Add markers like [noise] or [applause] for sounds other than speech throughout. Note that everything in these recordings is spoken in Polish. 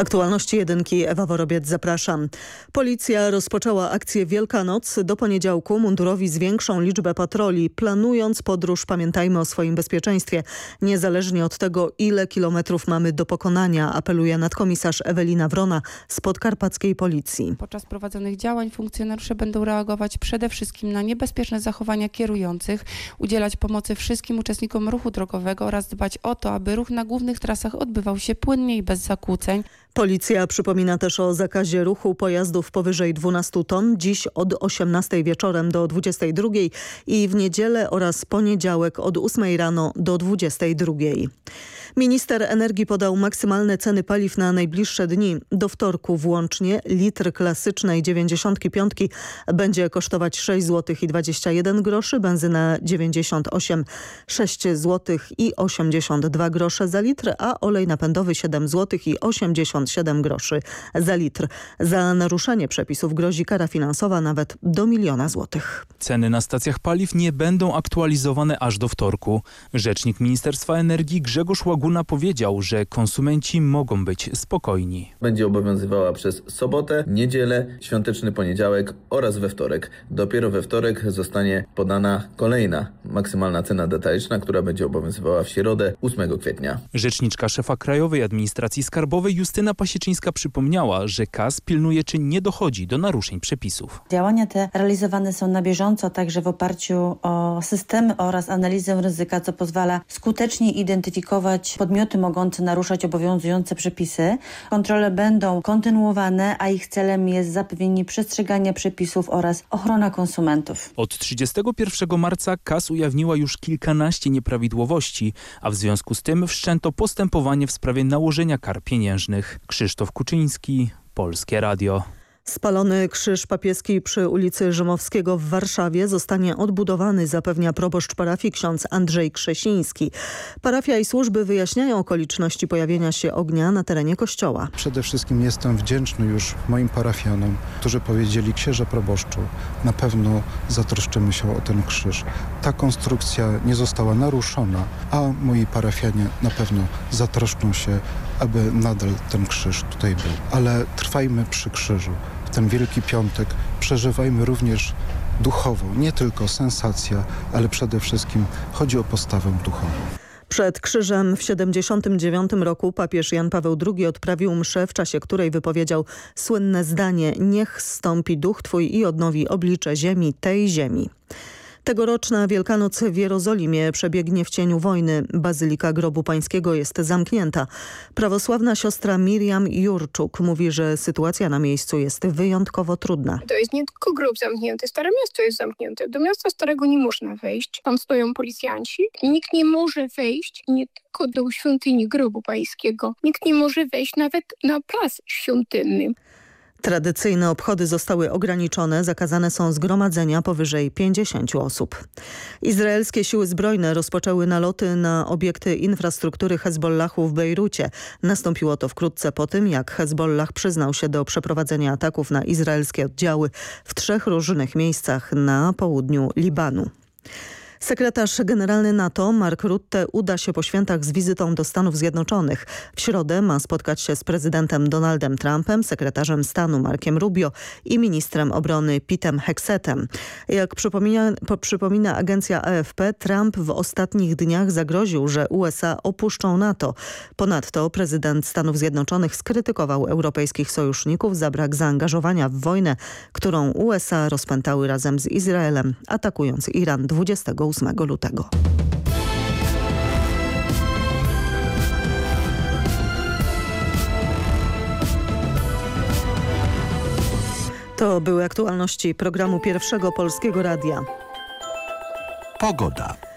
Aktualności jedynki Ewa Worobiec zapraszam. Policja rozpoczęła akcję Wielkanoc. Do poniedziałku mundurowi zwiększą liczbę patroli. Planując podróż pamiętajmy o swoim bezpieczeństwie. Niezależnie od tego ile kilometrów mamy do pokonania apeluje nadkomisarz Ewelina Wrona z podkarpackiej policji. Podczas prowadzonych działań funkcjonariusze będą reagować przede wszystkim na niebezpieczne zachowania kierujących, udzielać pomocy wszystkim uczestnikom ruchu drogowego oraz dbać o to, aby ruch na głównych trasach odbywał się płynnie i bez zakłóceń. Policja przypomina też o zakazie ruchu pojazdów powyżej 12 ton dziś od 18 wieczorem do 22 i w niedzielę oraz poniedziałek od 8 rano do 22. Minister energii podał maksymalne ceny paliw na najbliższe dni. Do wtorku włącznie litr klasycznej 95 będzie kosztować 6 zł i 21 groszy, benzyna 98 6 zł i 82 grosze za litr, a olej napędowy 7 zł i 87 groszy za litr. Za naruszenie przepisów grozi kara finansowa nawet do miliona złotych. Ceny na stacjach paliw nie będą aktualizowane aż do wtorku. Rzecznik Ministerstwa Energii Grzegorz Łaguna powiedział, że konsumenci mogą być spokojni. Będzie obowiązywała przez sobotę, niedzielę, świąteczny poniedziałek oraz we wtorek. Dopiero we wtorek zostanie podana kolejna maksymalna cena detaliczna, która będzie obowiązywała w środę 8 kwietnia. Rzeczniczka szefa Krajowej Administracji Skarbowej Justyna Pasieczyńska przypomniała, że KAS pilnuje czy nie dochodzi do naruszeń przepisów. Działania te realizowane są na bieżąco, także w oparciu o systemy oraz analizę ryzyka, co pozwala skutecznie identyfikować podmioty mogące naruszać obowiązujące przepisy. Kontrole będą kontynuowane, a ich celem jest zapewnienie przestrzegania przepisów oraz ochrona konsumentów. Od 31 marca KAS ujawniła już kilkanaście nieprawidłowości, a w związku z tym wszczęto postępowanie w sprawie nałożenia kar pieniężnych. Krzysztof Kuczyński, Polskie Radio. Spalony krzyż papieski przy ulicy Rzymowskiego w Warszawie zostanie odbudowany, zapewnia proboszcz parafii ksiądz Andrzej Krzesiński. Parafia i służby wyjaśniają okoliczności pojawienia się ognia na terenie kościoła. Przede wszystkim jestem wdzięczny już moim parafianom, którzy powiedzieli księże proboszczu, na pewno zatroszczymy się o ten krzyż. Ta konstrukcja nie została naruszona, a moi parafianie na pewno zatroszczą się, aby nadal ten krzyż tutaj był. Ale trwajmy przy krzyżu ten Wielki Piątek przeżywajmy również duchowo, nie tylko sensacja, ale przede wszystkim chodzi o postawę duchową. Przed krzyżem w 79 roku papież Jan Paweł II odprawił mszę, w czasie której wypowiedział słynne zdanie Niech stąpi duch Twój i odnowi oblicze ziemi, tej ziemi. Tegoroczna Wielkanoc w Jerozolimie przebiegnie w cieniu wojny. Bazylika Grobu Pańskiego jest zamknięta. Prawosławna siostra Miriam Jurczuk mówi, że sytuacja na miejscu jest wyjątkowo trudna. To jest nie tylko grób zamknięty, Stare Miasto jest zamknięte. Do miasta Starego nie można wejść. Tam stoją policjanci. Nikt nie może wejść nie tylko do świątyni Grobu Pańskiego. Nikt nie może wejść nawet na plac świątynny. Tradycyjne obchody zostały ograniczone, zakazane są zgromadzenia powyżej 50 osób. Izraelskie siły zbrojne rozpoczęły naloty na obiekty infrastruktury Hezbollahu w Bejrucie. Nastąpiło to wkrótce po tym, jak Hezbollah przyznał się do przeprowadzenia ataków na izraelskie oddziały w trzech różnych miejscach na południu Libanu. Sekretarz generalny NATO Mark Rutte uda się po świętach z wizytą do Stanów Zjednoczonych. W środę ma spotkać się z prezydentem Donaldem Trumpem, sekretarzem stanu Markiem Rubio i ministrem obrony Pitem Hexetem. Jak przypomina, przypomina agencja AFP, Trump w ostatnich dniach zagroził, że USA opuszczą NATO. Ponadto prezydent Stanów Zjednoczonych skrytykował europejskich sojuszników za brak zaangażowania w wojnę, którą USA rozpętały razem z Izraelem, atakując Iran 28 8 lutego. To były aktualności programu Pierwszego Polskiego Radia. Pogoda.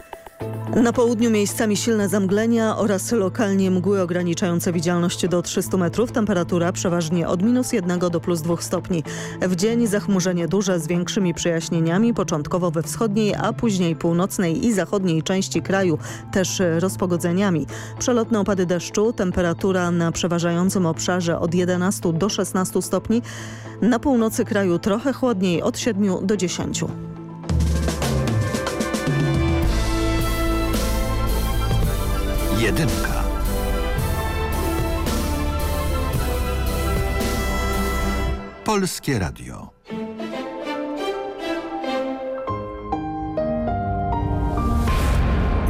Na południu miejscami silne zamglenia oraz lokalnie mgły ograniczające widzialność do 300 metrów. Temperatura przeważnie od minus 1 do plus 2 stopni. W dzień zachmurzenie duże z większymi przejaśnieniami, początkowo we wschodniej, a później północnej i zachodniej części kraju też rozpogodzeniami. Przelotne opady deszczu, temperatura na przeważającym obszarze od 11 do 16 stopni. Na północy kraju trochę chłodniej od 7 do 10. Jedynka. Polskie Radio.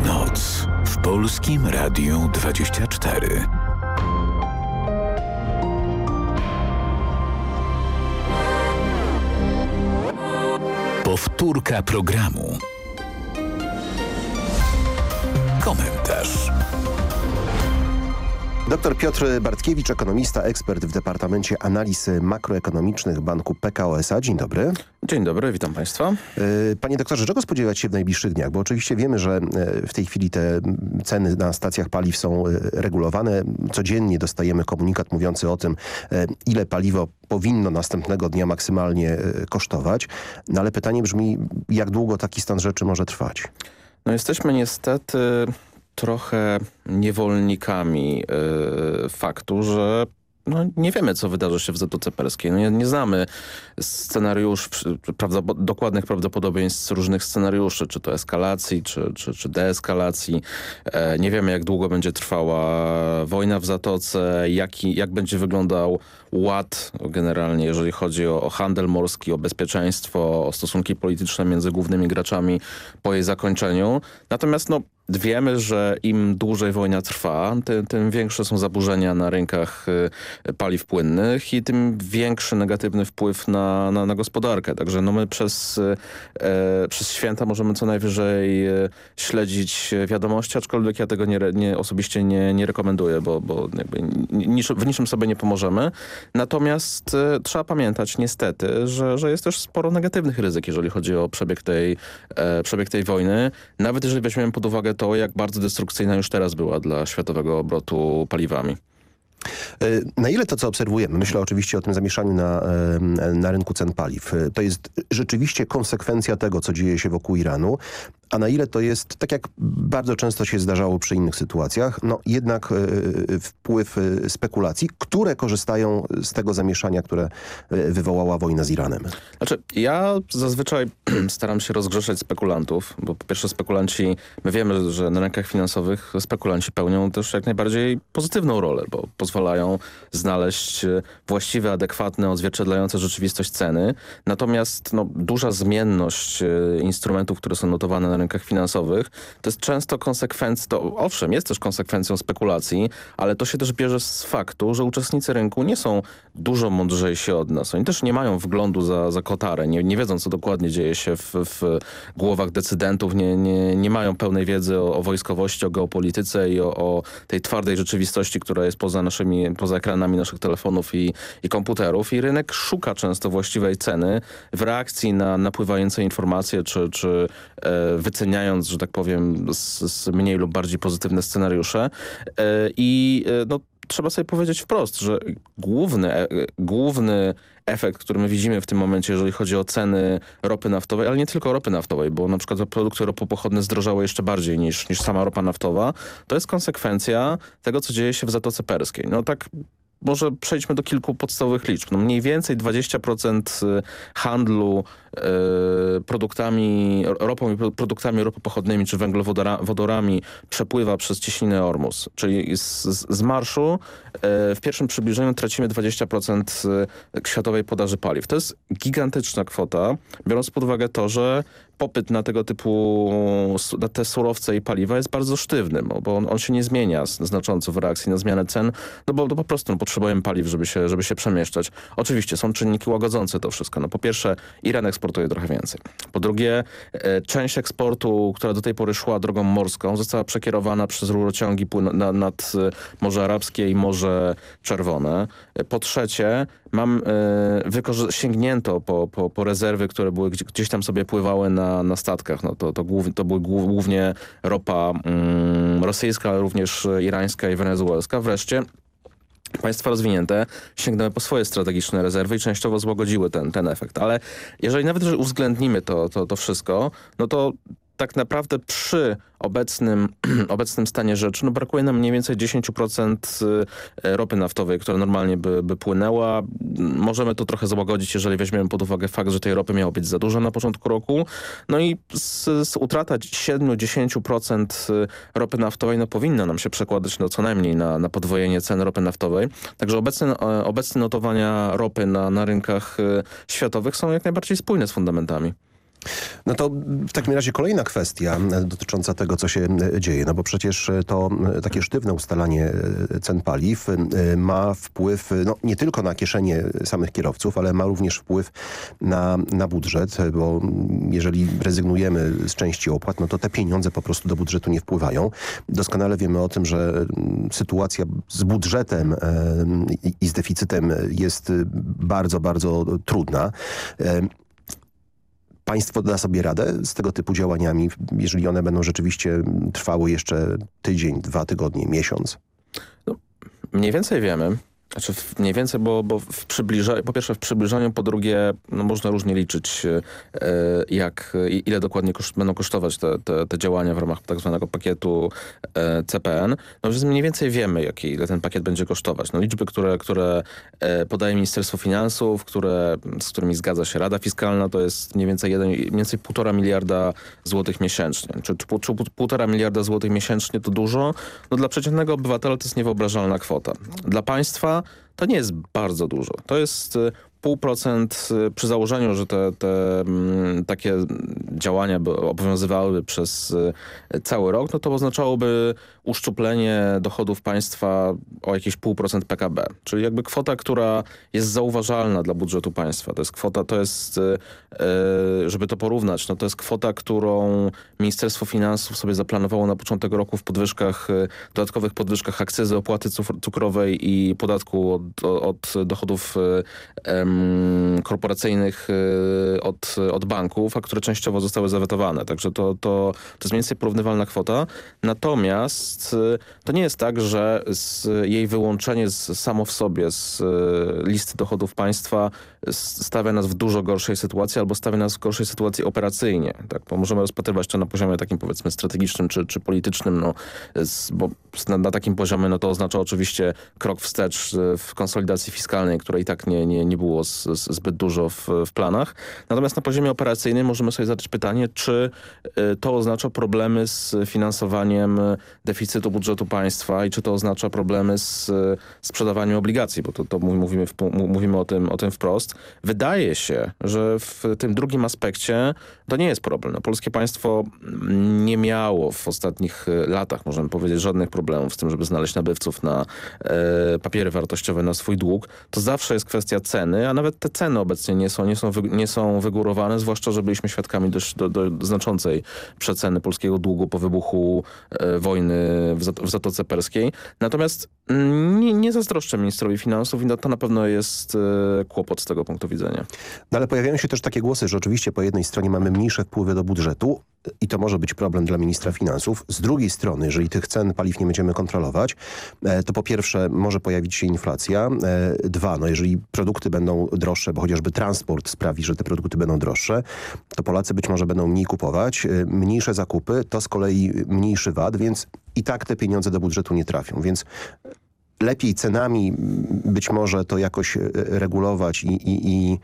Noc w Polskim Radiu 24. Powtórka programu. Komentarz. Dr Piotr Bartkiewicz, ekonomista, ekspert w Departamencie Analiz Makroekonomicznych Banku PKO SA. Dzień dobry. Dzień dobry, witam Państwa. Y, panie doktorze, czego spodziewać się w najbliższych dniach? Bo oczywiście wiemy, że y, w tej chwili te ceny na stacjach paliw są y, regulowane. Codziennie dostajemy komunikat mówiący o tym, ile paliwo powinno następnego dnia maksymalnie kosztować. No ale pytanie brzmi, jak długo taki stan rzeczy może trwać? No jesteśmy niestety trochę niewolnikami y, faktu, że no, nie wiemy, co wydarzy się w Zatoce Perskiej. No, nie, nie znamy scenariusz, dokładnych prawdopodobieństw różnych scenariuszy, czy to eskalacji, czy, czy, czy deeskalacji. E, nie wiemy, jak długo będzie trwała wojna w Zatoce, jaki, jak będzie wyglądał ład generalnie, jeżeli chodzi o, o handel morski, o bezpieczeństwo, o stosunki polityczne między głównymi graczami po jej zakończeniu. Natomiast no, Wiemy, że im dłużej wojna trwa, tym, tym, większe są zaburzenia na rynkach y, paliw płynnych i tym większy negatywny wpływ na, na, na gospodarkę. Także no my przez, y, e, przez święta możemy co najwyżej y, śledzić wiadomości, aczkolwiek ja tego nie, nie, osobiście nie, nie rekomenduję, bo, bo w niczym sobie nie pomożemy. Natomiast e, trzeba pamiętać niestety, że, że jest też sporo negatywnych ryzyk, jeżeli chodzi o przebieg tej, e, przebieg tej wojny. Nawet jeżeli weźmiemy pod uwagę to, jak bardzo destrukcyjna już teraz była dla światowego obrotu paliwami. E, na ile to, co obserwujemy, myślę oczywiście o tym zamieszaniu na, na rynku cen paliw, to jest rzeczywiście konsekwencja tego, co dzieje się wokół Iranu, a na ile to jest, tak jak bardzo często się zdarzało przy innych sytuacjach, no jednak y, wpływ y, spekulacji, które korzystają z tego zamieszania, które wywołała wojna z Iranem. Znaczy, ja zazwyczaj [clears throat] staram się rozgrzeszać spekulantów, bo po pierwsze spekulanci, my wiemy, że na rynkach finansowych spekulanci pełnią też jak najbardziej pozytywną rolę, bo pozwalają znaleźć właściwe, adekwatne, odzwierciedlające rzeczywistość ceny. Natomiast no, duża zmienność instrumentów, które są notowane na rynkach finansowych, to jest często konsekwencja, to owszem, jest też konsekwencją spekulacji, ale to się też bierze z faktu, że uczestnicy rynku nie są dużo mądrzejsi od nas. Oni też nie mają wglądu za, za kotarę, nie, nie wiedzą, co dokładnie dzieje się w, w głowach decydentów, nie, nie, nie mają pełnej wiedzy o, o wojskowości, o geopolityce i o, o, tej twardej rzeczywistości, która jest poza naszymi, poza ekranami naszych telefonów i, i komputerów i rynek szuka często właściwej ceny w reakcji na napływające informacje czy, czy e, wyceniając, że tak powiem, z, z mniej lub bardziej pozytywne scenariusze. E, I e, no, trzeba sobie powiedzieć wprost, że główny, e, główny efekt, który my widzimy w tym momencie, jeżeli chodzi o ceny ropy naftowej, ale nie tylko ropy naftowej, bo na przykład produkty ropopochodne zdrożały jeszcze bardziej niż, niż sama ropa naftowa, to jest konsekwencja tego, co dzieje się w Zatoce Perskiej. No tak może przejdźmy do kilku podstawowych liczb. No mniej więcej 20% handlu E, produktami, ropą i produktami ropopochodnymi czy węglowodorami przepływa przez cieśninę Ormus. Czyli z, z marszu e, w pierwszym przybliżeniu tracimy 20% e, światowej podaży paliw. To jest gigantyczna kwota, biorąc pod uwagę to, że popyt na tego typu, na te surowce i paliwa jest bardzo sztywny, bo on, on się nie zmienia znacząco w reakcji na zmianę cen, no bo, no po prostu no, potrzebujemy paliw, żeby się, żeby się przemieszczać. Oczywiście są czynniki łagodzące to wszystko. No po pierwsze Iran eksportuje eksportuje trochę więcej. Po drugie, e, część eksportu, która do tej pory szła drogą morską, została przekierowana przez rurociągi na, nad Morze Arabskie i Morze Czerwone. Po trzecie, mam e, sięgnięto po, po, po rezerwy, które były gdzieś tam sobie pływały na, na statkach. No to, to, głów, to były głównie ropa mm, rosyjska, ale również irańska i wenezuelska. Wreszcie Państwa rozwinięte sięgnęły po swoje strategiczne rezerwy i częściowo złagodziły ten, ten efekt. Ale jeżeli nawet uwzględnimy to, to, to wszystko, no to tak naprawdę przy obecnym, [clears throat] obecnym stanie rzeczy no brakuje nam mniej więcej 10% y, ropy naftowej, która normalnie by, by płynęła. Możemy to trochę załagodzić, jeżeli weźmiemy pod uwagę fakt, że tej ropy miało być za dużo na początku roku. No i z, z utrata 7-10% y, ropy naftowej no powinna nam się przekładać no co najmniej na, na podwojenie cen ropy naftowej. Także obecne, e, obecne notowania ropy na, na rynkach y, światowych są jak najbardziej spójne z fundamentami. No to w takim razie kolejna kwestia dotycząca tego, co się dzieje. No bo przecież to takie sztywne ustalanie cen paliw ma wpływ no, nie tylko na kieszenie samych kierowców, ale ma również wpływ na, na budżet, bo jeżeli rezygnujemy z części opłat, no to te pieniądze po prostu do budżetu nie wpływają. Doskonale wiemy o tym, że sytuacja z budżetem i z deficytem jest bardzo, bardzo trudna. Państwo da sobie radę z tego typu działaniami, jeżeli one będą rzeczywiście trwały jeszcze tydzień, dwa tygodnie, miesiąc? No, mniej więcej wiemy. Znaczy mniej więcej, bo, bo w po pierwsze w przybliżaniu, po drugie no można różnie liczyć e, jak, ile dokładnie koszt, będą kosztować te, te, te, działania w ramach tak zwanego pakietu e, CPN. No więc mniej więcej wiemy, jak, ile ten pakiet będzie kosztować. No liczby, które, które e, podaje Ministerstwo Finansów, które, z którymi zgadza się Rada Fiskalna, to jest mniej więcej, jeden, mniej więcej półtora miliarda złotych miesięcznie. Czy, czy, czy półtora miliarda złotych miesięcznie to dużo? No dla przeciętnego obywatela to jest niewyobrażalna kwota. Dla państwa to nie jest bardzo dużo. To jest y, pół procent y, przy założeniu, że te, te mm, takie działania by obowiązywałyby przez y, cały rok, no to oznaczałoby uszczuplenie dochodów państwa o jakieś pół procent PKB. Czyli jakby kwota, która jest zauważalna dla budżetu państwa. To jest kwota, to jest, żeby to porównać, no to jest kwota, którą Ministerstwo Finansów sobie zaplanowało na początek roku w podwyżkach, dodatkowych podwyżkach akcyzy, opłaty cukrowej i podatku od, od dochodów korporacyjnych y, od, od banków, a które częściowo zostały zawetowane. Także to, to, to jest mniej więcej porównywalna kwota. Natomiast y, to nie jest tak, że jej wyłączenie z, samo w sobie z y, listy dochodów państwa stawia nas w dużo gorszej sytuacji albo stawia nas w gorszej sytuacji operacyjnie. Tak? Bo możemy rozpatrywać to na poziomie takim powiedzmy strategicznym czy, czy politycznym, no, bo na, na takim poziomie no, to oznacza oczywiście krok wstecz w konsolidacji fiskalnej, której i tak nie, nie, nie było z, z, zbyt dużo w, w planach. Natomiast na poziomie operacyjnym możemy sobie zadać pytanie, czy y, to oznacza problemy z finansowaniem deficytu budżetu państwa i czy to oznacza problemy z sprzedawaniem obligacji, bo to, to mówimy, w, mówimy o, tym, o tym wprost. Wydaje się, że w tym drugim aspekcie to nie jest problem. No, polskie państwo nie miało w ostatnich latach, możemy powiedzieć, żadnych problemów z tym, żeby znaleźć nabywców na e, papiery wartościowe na swój dług. To zawsze jest kwestia ceny, a nawet te ceny obecnie nie są, nie są, wy, nie są wygórowane, zwłaszcza, że byliśmy świadkami dość do, do znaczącej przeceny polskiego długu po wybuchu e, wojny w, Zatoce Perskiej. Natomiast nie, nie zazdroszczę ministrowi finansów i to na pewno jest e, kłopot z tego punktu widzenia. No ale pojawiają się też takie głosy, że oczywiście po jednej stronie mamy mniejsze wpływy do budżetu i to może być problem dla ministra finansów. Z drugiej strony, jeżeli tych cen paliw nie będziemy kontrolować, e, to po pierwsze może pojawić się inflacja. E, dwa, no jeżeli produkty będą droższe, bo chociażby transport sprawi, że te produkty będą droższe, to Polacy być może będą mniej kupować. E, mniejsze zakupy to z kolei mniejszy VAT, więc i tak te pieniądze do budżetu nie trafią. Więc lepiej cenami być może to jakoś e, regulować i, i, i,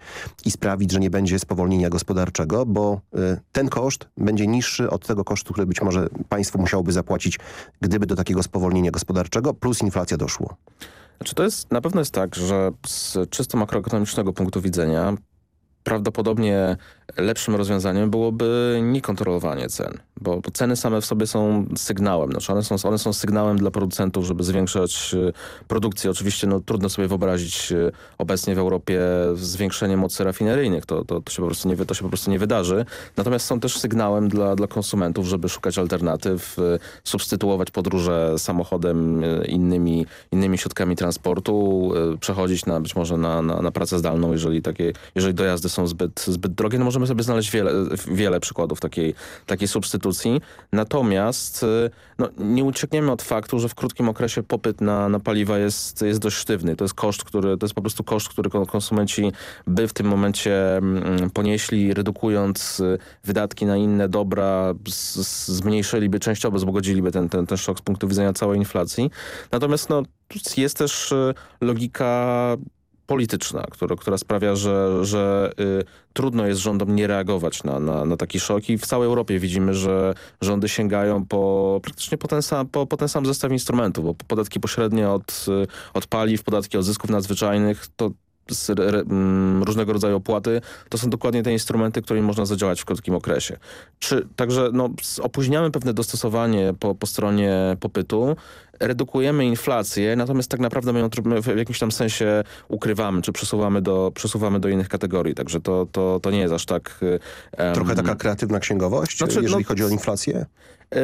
i, sprawić, że nie będzie spowolnienia gospodarczego, bo e, ten koszt będzie niższy od tego kosztu, który być może państwo musiałoby zapłacić, gdyby do takiego spowolnienia gospodarczego plus inflacja doszło. Znaczy to jest, na pewno jest tak, że z czysto makroekonomicznego punktu widzenia prawdopodobnie lepszym rozwiązaniem byłoby niekontrolowanie cen, bo, bo ceny same w sobie są sygnałem. Znaczy one, są, one są sygnałem dla producentów, żeby zwiększać e, produkcję. Oczywiście no, trudno sobie wyobrazić e, obecnie w Europie zwiększenie mocy rafineryjnych. To, to, to, się po prostu nie, to się po prostu nie wydarzy. Natomiast są też sygnałem dla, dla konsumentów, żeby szukać alternatyw, e, substytuować podróże samochodem innymi, innymi środkami transportu, przechodzić na, być może na, na, na pracę zdalną, jeżeli, takie, jeżeli dojazdy są zbyt, zbyt drogie. No możemy sobie znaleźć wiele, wiele przykładów takiej, takiej substytucji. Natomiast no, nie uciekniemy od faktu, że w krótkim okresie popyt na, na paliwa jest, jest dość sztywny. To jest koszt, który, to jest po prostu koszt, który konsumenci by w tym momencie mm, ponieśli, redukując y, wydatki na inne dobra, zmniejszyliby częściowo, zbogodziliby ten, ten, ten szok z punktu widzenia całej inflacji. Natomiast no, jest też y, logika polityczna, która, która sprawia, że, że y, trudno jest rządom nie reagować na, na, na taki szok i w całej Europie widzimy, że rządy sięgają po praktycznie po ten sam, po, po ten sam zestaw instrumentów, bo podatki pośrednie od, y, od paliw, podatki od zysków nadzwyczajnych, to różnego rodzaju opłaty, to są dokładnie te instrumenty, którymi można zadziałać w krótkim okresie. Czy, także no, opóźniamy pewne dostosowanie po, po stronie popytu, redukujemy inflację, natomiast tak naprawdę my ją w jakimś tam sensie ukrywamy, czy przesuwamy do, przesuwamy do innych kategorii, także to, to, to nie jest aż tak... Um, Trochę taka kreatywna księgowość, znaczy, jeżeli no, chodzi o inflację? Yy,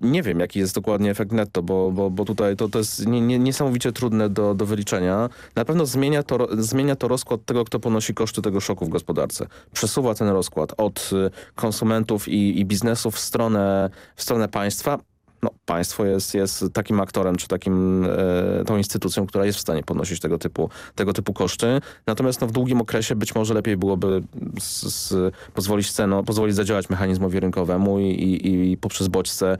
nie wiem, jaki jest dokładnie efekt netto, bo, bo, bo tutaj to, to jest nie, nie, niesamowicie trudne do, do wyliczenia. Na pewno zmienia to, zmienia to rozkład tego, kto ponosi koszty tego szoku w gospodarce. Przesuwa ten rozkład od y, konsumentów i, i biznesów w stronę, w stronę państwa no, państwo jest, jest takim aktorem, czy takim e, tą instytucją, która jest w stanie ponosić tego typu, tego typu koszty. Natomiast no, w długim okresie być może lepiej byłoby z, z, pozwolić ceno, pozwolić zadziałać mechanizmowi rynkowemu i, i, i poprzez bodźce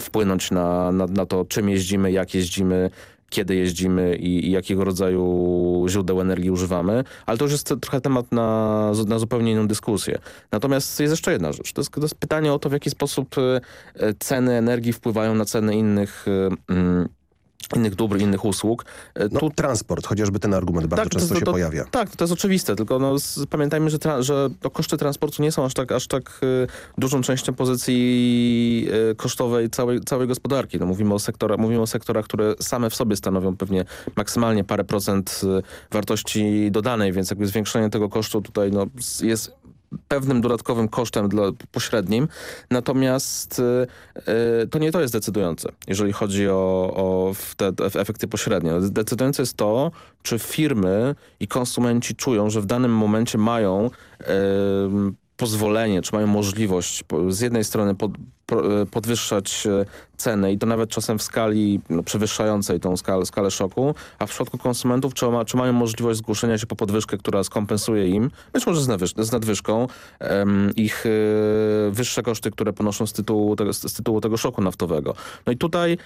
wpłynąć na, na, na to, czym jeździmy, jak jeździmy, kiedy jeździmy i, i, jakiego rodzaju źródeł energii używamy, ale to już jest trochę temat na, na zupełnie inną dyskusję. Natomiast jest jeszcze jedna rzecz. To jest, to jest pytanie o to, w jaki sposób e, ceny energii wpływają na ceny innych mm, innych dóbr, innych usług. E, no, tu transport, chociażby ten argument bardzo tak, często to, się to, pojawia. Tak, to jest oczywiste, tylko no, z, pamiętajmy, że, że koszty transportu nie są aż tak, aż tak y, dużą częścią pozycji y, kosztowej całej, całej gospodarki. No, mówimy, o sektora, mówimy o sektorach, które same w sobie stanowią pewnie maksymalnie parę procent wartości dodanej, więc jakby zwiększenie tego kosztu tutaj no, jest pewnym dodatkowym kosztem dla, pośrednim, natomiast y, to nie to jest decydujące, jeżeli chodzi o, o te, te efekty pośrednie. Decydujące jest to, czy firmy i konsumenci czują, że w danym momencie mają y, pozwolenie, czy mają możliwość z jednej strony pod, podwyższać e, ceny i to nawet czasem w skali no, przewyższającej tą skalę, skalę szoku, a w przypadku konsumentów czy, ma, czy mają możliwość zgłoszenia się po podwyżkę, która skompensuje im, być może z, nadwyż z nadwyżką, ich y, wyższe koszty, które ponoszą z tytułu, tego, z tytułu tego szoku naftowego. No i tutaj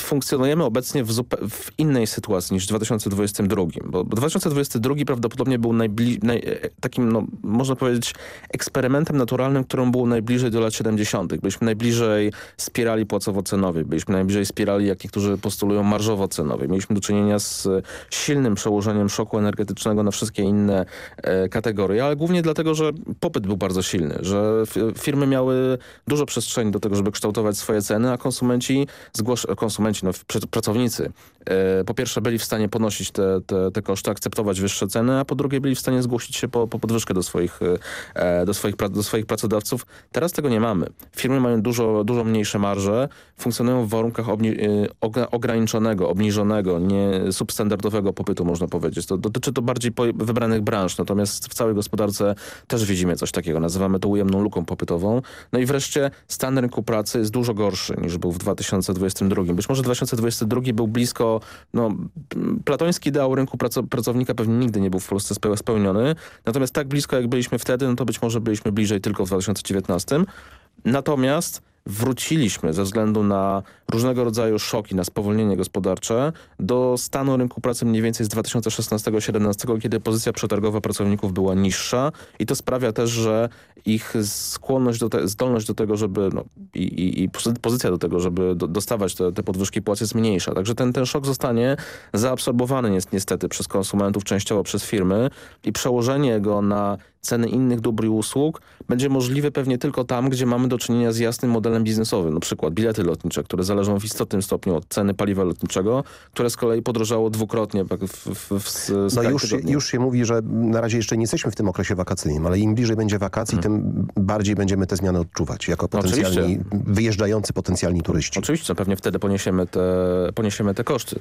funkcjonujemy obecnie w, w, innej sytuacji niż w 2022, bo 2022 prawdopodobnie był naj e, takim, no, można powiedzieć, eksperymentem naturalnym, którym było najbliżej do lat 70. Byliśmy najbliżej spirali płacowo-cenowej, byliśmy najbliżej spirali, jak niektórzy postulują, marżowo-cenowej. Mieliśmy do czynienia z silnym przełożeniem szoku energetycznego na wszystkie inne e, kategorie, ale głównie dlatego, że popyt był bardzo silny, że firmy miały dużo przestrzeni do tego, żeby kształtować swoje ceny, a konsumenci, konsumenci konsumenci, no, pracownicy, e, po pierwsze byli w stanie ponosić te, te, te koszty, akceptować wyższe ceny, a po drugie byli w stanie zgłosić się po, po podwyżkę do swoich, e, do, swoich, do swoich pracodawców. Teraz tego nie mamy. Firmy mają dużo, dużo mniejsze marże, funkcjonują w warunkach e, ograniczonego, obniżonego, nie substandardowego popytu, można powiedzieć. To dotyczy to bardziej wybranych branż, natomiast w całej gospodarce też widzimy coś takiego. Nazywamy to ujemną luką popytową. No i wreszcie stan rynku pracy jest dużo gorszy niż był w 2022. Być może może 2022 był blisko, no, platoński ideał rynku pracownika pewnie nigdy nie był w Polsce spełniony, natomiast tak blisko jak byliśmy wtedy, no to być może byliśmy bliżej tylko w 2019. Natomiast wróciliśmy ze względu na różnego rodzaju szoki, na spowolnienie gospodarcze do stanu rynku pracy mniej więcej z 2016-2017, kiedy pozycja przetargowa pracowników była niższa i to sprawia też, że ich skłonność, do te, zdolność do tego, żeby no, i, i, i pozycja do tego, żeby do, dostawać te, te podwyżki płac jest mniejsza. Także ten, ten szok zostanie zaabsorbowany niestety przez konsumentów, częściowo przez firmy i przełożenie go na ceny innych dóbr i usług będzie możliwe pewnie tylko tam, gdzie mamy do czynienia z jasnym modelem biznesowym. Na przykład bilety lotnicze, które zależą w istotnym stopniu od ceny paliwa lotniczego, które z kolei podrożało dwukrotnie w, w, w, No już, już się mówi, że na razie jeszcze nie jesteśmy w tym okresie wakacyjnym, ale im bliżej będzie wakacji, hmm. tym bardziej będziemy te zmiany odczuwać jako potencjalni, no wyjeżdżający potencjalni turyści. Oczywiście, pewnie wtedy poniesiemy te, poniesiemy te koszty.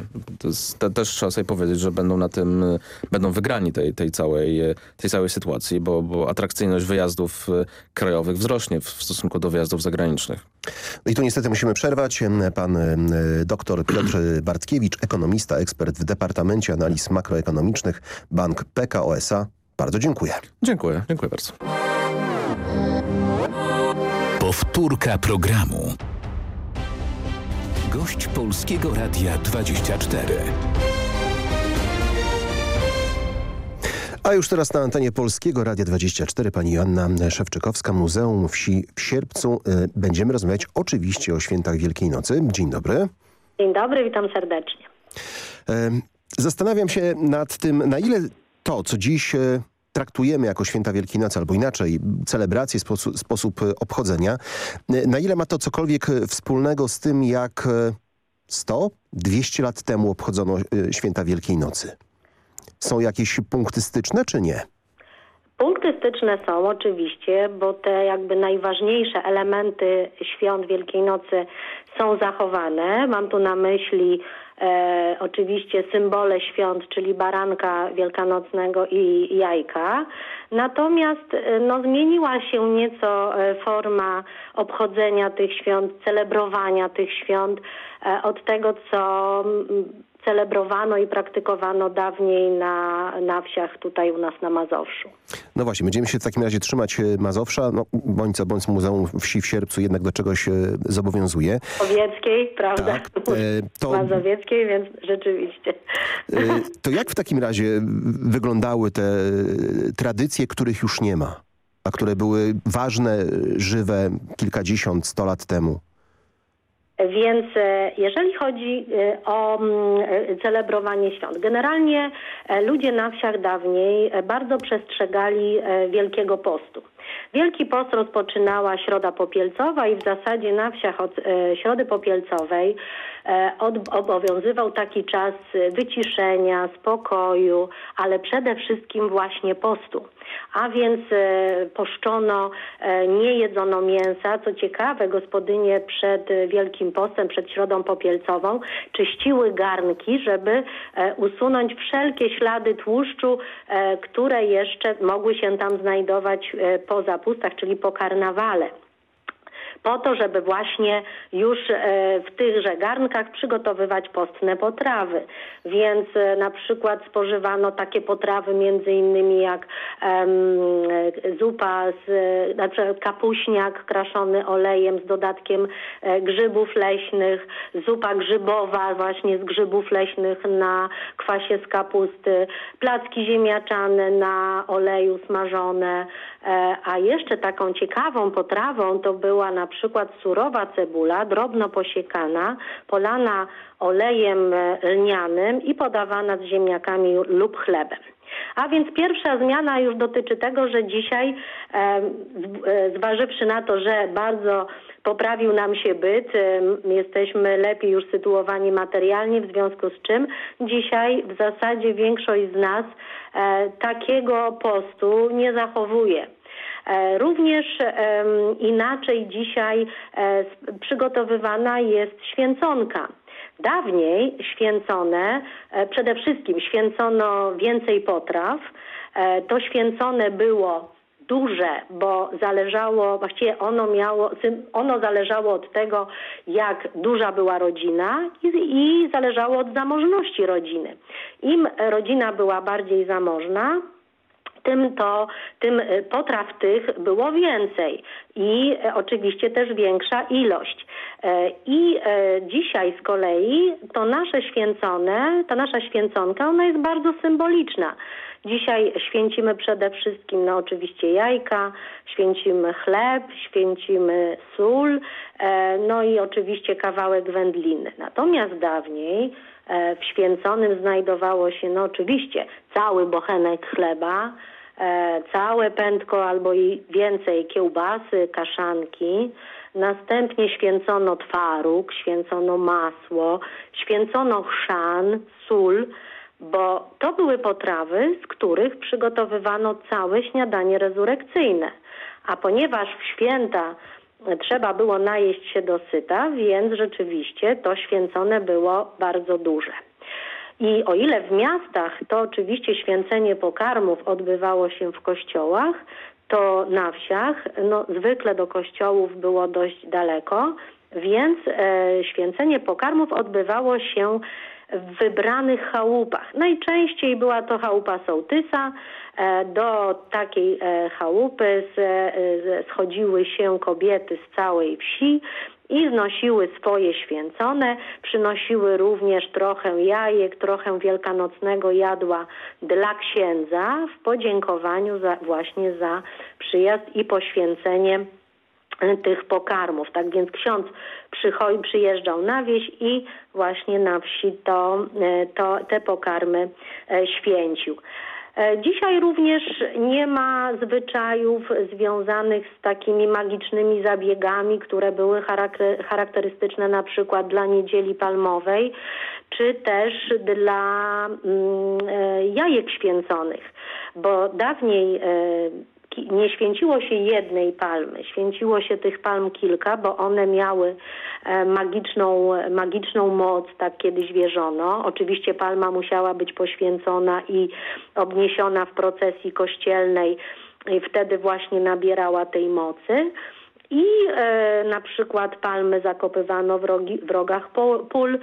Te, też trzeba sobie powiedzieć, że będą na tym, będą wygrani tej, tej, całej, tej całej sytuacji, bo, bo atrakcyjność wyjazdów krajowych wzrośnie w stosunku do wyjazdów zagranicznych. No i tu niestety musimy przerwać. Pan dr Piotr [clears throat] Bartkiewicz, ekonomista, ekspert w Departamencie Analiz Makroekonomicznych, Bank PKO SA. Bardzo dziękuję. Dziękuję, dziękuję bardzo. Powtórka programu. Gość Polskiego Radia 24. A już teraz na antenie Polskiego Radia 24 pani Joanna Szewczykowska, Muzeum Wsi w Sierpcu. Będziemy rozmawiać oczywiście o świętach Wielkiej Nocy. Dzień dobry. Dzień dobry, witam serdecznie. Zastanawiam się nad tym, na ile to, co dziś traktujemy jako święta Wielkiej Nocy, albo inaczej, celebrację, sposób, sposób obchodzenia, na ile ma to cokolwiek wspólnego z tym, jak 100, 200 lat temu obchodzono święta Wielkiej Nocy? Są jakieś punkty styczne, czy nie? Punkty styczne są oczywiście, bo te jakby najważniejsze elementy świąt Wielkiej Nocy są zachowane. Mam tu na myśli e, oczywiście symbole świąt, czyli baranka wielkanocnego i jajka. Natomiast no, zmieniła się nieco forma obchodzenia tych świąt, celebrowania tych świąt e, od tego, co celebrowano i praktykowano dawniej na, na wsiach tutaj u nas na Mazowszu. No właśnie, będziemy się w takim razie trzymać Mazowsza, no bądź co bądź Muzeum Wsi w Sierpcu jednak do czegoś zobowiązuje. Mazowieckiej, prawda? Tak, e, to... Mazowieckiej, więc rzeczywiście. E, to jak w takim razie wyglądały te tradycje, których już nie ma, a które były ważne, żywe kilkadziesiąt, sto lat temu? Więc jeżeli chodzi o celebrowanie świąt, generalnie ludzie na wsiach dawniej bardzo przestrzegali Wielkiego Postu. Wielki Post rozpoczynała Środa Popielcowa i w zasadzie na wsiach od Środy Popielcowej obowiązywał taki czas wyciszenia, spokoju, ale przede wszystkim właśnie postu. A więc poszczono, nie jedzono mięsa. Co ciekawe, gospodynie przed Wielkim Postem, przed Środą Popielcową czyściły garnki, żeby usunąć wszelkie ślady tłuszczu, które jeszcze mogły się tam znajdować po zapustach, czyli po karnawale po to, żeby właśnie już w tychże garnkach przygotowywać postne potrawy. Więc na przykład spożywano takie potrawy między innymi jak zupa, z, na przykład kapuśniak kraszony olejem z dodatkiem grzybów leśnych, zupa grzybowa właśnie z grzybów leśnych na kwasie z kapusty, placki ziemniaczane na oleju smażone, a jeszcze taką ciekawą potrawą to była na przykład surowa cebula, drobno posiekana, polana olejem lnianym i podawana z ziemniakami lub chlebem. A więc pierwsza zmiana już dotyczy tego, że dzisiaj, e, zważywszy na to, że bardzo poprawił nam się byt, jesteśmy lepiej już sytuowani materialnie, w związku z czym dzisiaj w zasadzie większość z nas e, takiego postu nie zachowuje. Również inaczej dzisiaj przygotowywana jest święconka. Dawniej święcone, przede wszystkim święcono więcej potraw. To święcone było duże, bo zależało, właściwie ono miało, ono zależało od tego, jak duża była rodzina i, i zależało od zamożności rodziny. Im rodzina była bardziej zamożna, tym to, tym e, potraw tych było więcej i e, oczywiście też większa ilość. E, I dzisiaj z kolei to nasze święcone, ta nasza święconka, ona jest bardzo symboliczna. Dzisiaj święcimy przede wszystkim, no oczywiście jajka, święcimy chleb, święcimy sól, no i oczywiście kawałek wędliny. Natomiast dawniej w święconym znajdowało się, no oczywiście, cały bochenek chleba, E, całe pętko albo i więcej kiełbasy, kaszanki. Następnie święcono twaróg, święcono masło, święcono chrzan, sól, bo to były potrawy, z których przygotowywano całe śniadanie rezurekcyjne. A ponieważ w święta trzeba było najeść się dosyta, więc rzeczywiście to święcone było bardzo duże. I o ile w miastach to oczywiście święcenie pokarmów odbywało się w kościołach, to na wsiach no, zwykle do kościołów było dość daleko, więc e, święcenie pokarmów odbywało się w wybranych chałupach. Najczęściej była to chałupa sołtysa. E, do takiej e, chałupy e, schodziły się kobiety z całej wsi i znosiły swoje święcone, przynosiły również trochę jajek, trochę wielkanocnego jadła dla księdza w podziękowaniu za, właśnie za przyjazd i poświęcenie tych pokarmów. Tak więc ksiądz przyjeżdżał na wieś i właśnie na wsi to, to te pokarmy e, święcił. E, dzisiaj również nie ma zwyczajów związanych z takimi magicznymi zabiegami, które były charakterystyczne na przykład dla niedzieli palmowej, czy też dla mm, e, jajek święconych, bo dawniej nie święciło się jednej palmy, święciło się tych palm kilka, bo one miały e, magiczną, magiczną moc, tak kiedyś wierzono. Oczywiście palma musiała być poświęcona i obniesiona w procesji kościelnej i wtedy właśnie nabierała tej mocy i e, na przykład palmy zakopywano w, rogi, w rogach pól,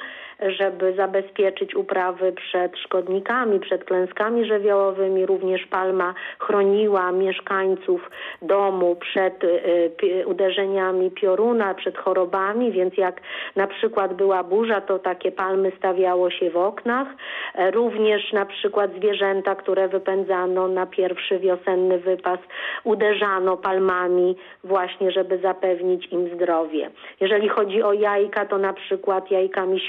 żeby zabezpieczyć uprawy przed szkodnikami, przed klęskami żywiołowymi. Również palma chroniła mieszkańców domu przed e, uderzeniami pioruna, przed chorobami, więc jak na przykład była burza, to takie palmy stawiało się w oknach. E, również na przykład zwierzęta, które wypędzano na pierwszy wiosenny wypas, uderzano palmami właśnie, żeby zapewnić im zdrowie. Jeżeli chodzi o jajka, to na przykład jajkami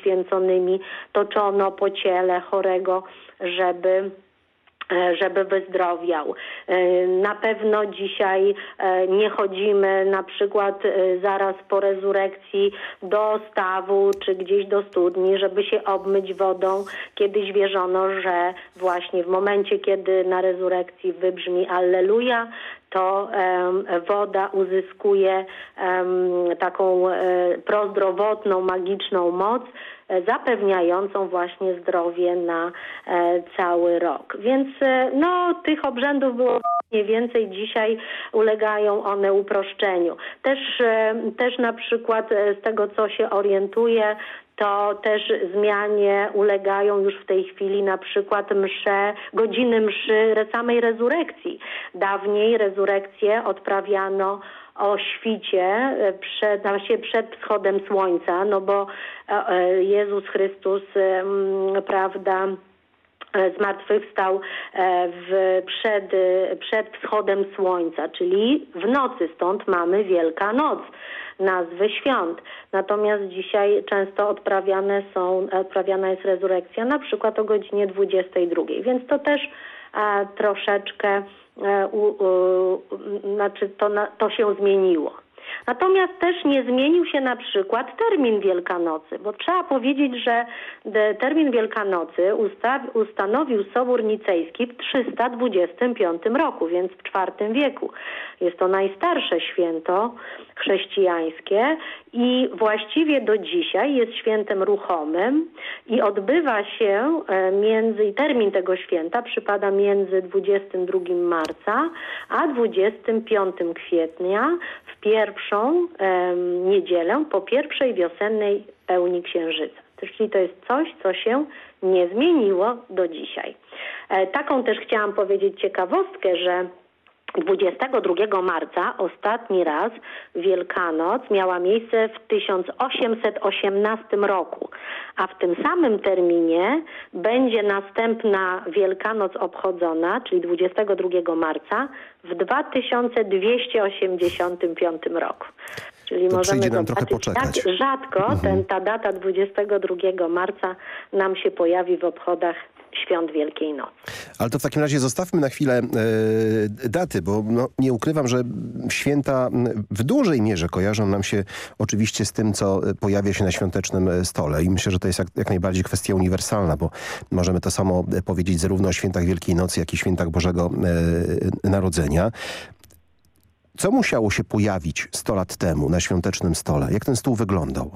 toczono po ciele chorego, żeby e, żeby wyzdrowiał. E, na pewno dzisiaj e, nie chodzimy na przykład zaraz po rezurekcji do stawu czy gdzieś do studni, żeby się obmyć wodą. Kiedyś wierzono, że właśnie w momencie, kiedy na rezurekcji wybrzmi Alleluja, to woda uzyskuje taką prozdrowotną, magiczną moc, zapewniającą właśnie zdrowie na e, cały rok. Więc no, tych obrzędów było mniej więcej dzisiaj ulegają one uproszczeniu. Też, też na przykład z tego, co się orientuje, to też zmianie ulegają już w tej chwili na przykład msze, godziny mszy samej rezurekcji. Dawniej rezurekcję odprawiano o świcie e, przed, przed wschodem słońca, no bo e, e, Jezus Chrystus, prawda, zmartwychwstał w, przed, przed wschodem słońca, czyli w nocy, stąd mamy Wielka Noc nazwy świąt. Natomiast dzisiaj często odprawiane są, odprawiana jest rezurekcja na przykład o godzinie 22, więc to też e, troszeczkę u, u, znaczy to, na, to się zmieniło. Natomiast też nie zmienił się na przykład termin Wielkanocy, bo trzeba powiedzieć, że termin Wielkanocy ustanowił Sobór Nicejski w 325 roku, więc w IV wieku. Jest to najstarsze święto chrześcijańskie i właściwie do dzisiaj jest świętem ruchomym i odbywa się e, między, termin tego święta przypada między 22 marca a 25 kwietnia w pierwszą niedzielę po pierwszej wiosennej pełni księżyca. Czyli to jest coś, co się nie zmieniło do dzisiaj. E, taką też chciałam powiedzieć ciekawostkę, że 22 marca ostatni raz Wielkanoc miała miejsce w 1818 roku, a w tym samym terminie będzie następna Wielkanoc obchodzona, czyli 22 marca w 2285 roku. Czyli to możemy nam trochę poczekać. jak rzadko Mhm. ten, ta data 22 marca nam się pojawi w obchodach świąt Wielkiej Nocy. Ale to w takim razie zostawmy na chwilę e, daty, bo no, nie ukrywam, że święta w dużej mierze kojarzą nam się oczywiście z tym, co e, pojawia się na świątecznym e, stole i myślę, że to jest jak, jak najbardziej kwestia uniwersalna, bo możemy to samo e, powiedzieć zarówno o świętach Wielkiej Nocy, jak i świętach Bożego e, Narodzenia. Co musiało się pojawić 100 lat temu na świątecznym stole? Jak ten stół wyglądał?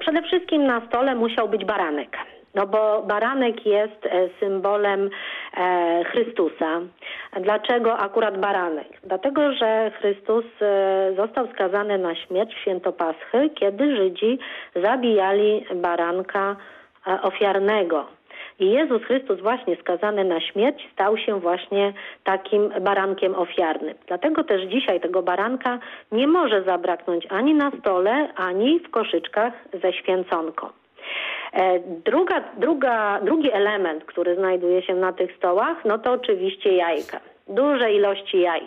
Przede wszystkim na stole musiał być baranek. No bo baranek jest e, symbolem e, Chrystusa. Dlaczego akurat baranek? Dlatego, że Chrystus e, został skazany na śmierć w święto Paschy, kiedy Żydzi zabijali baranka ofiarnego. I Jezus Chrystus właśnie skazany na śmierć stał się właśnie takim barankiem ofiarnym. Dlatego też dzisiaj tego baranka nie może zabraknąć ani na stole, ani w koszyczkach ze święconką. E, Druga, druga, drugi element, który znajduje się na tych stołach, no to oczywiście jajka. Duże ilości jaj.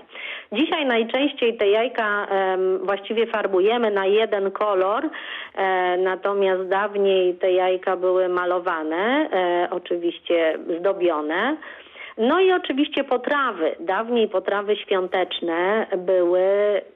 Dzisiaj najczęściej te jajka em, właściwie farbujemy na jeden kolor, e, natomiast dawniej te jajka były malowane, e, oczywiście zdobione. No i oczywiście potrawy. Dawniej potrawy świąteczne były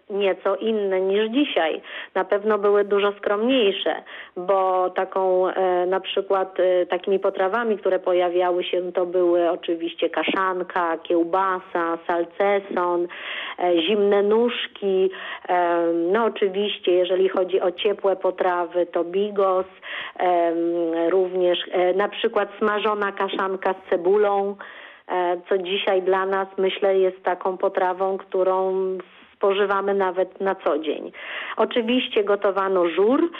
nieco inne niż dzisiaj. Na pewno były dużo skromniejsze, bo taką e, na przykład e, takimi potrawami, które pojawiały się, to były oczywiście kaszanka, kiełbasa, salceson, e, zimne nóżki. No oczywiście, jeżeli chodzi o ciepłe potrawy, to bigos, również na przykład smażona kaszanka z cebulą co dzisiaj dla nas myślę jest taką potrawą, którą spożywamy nawet na co dzień. Oczywiście gotowano żur,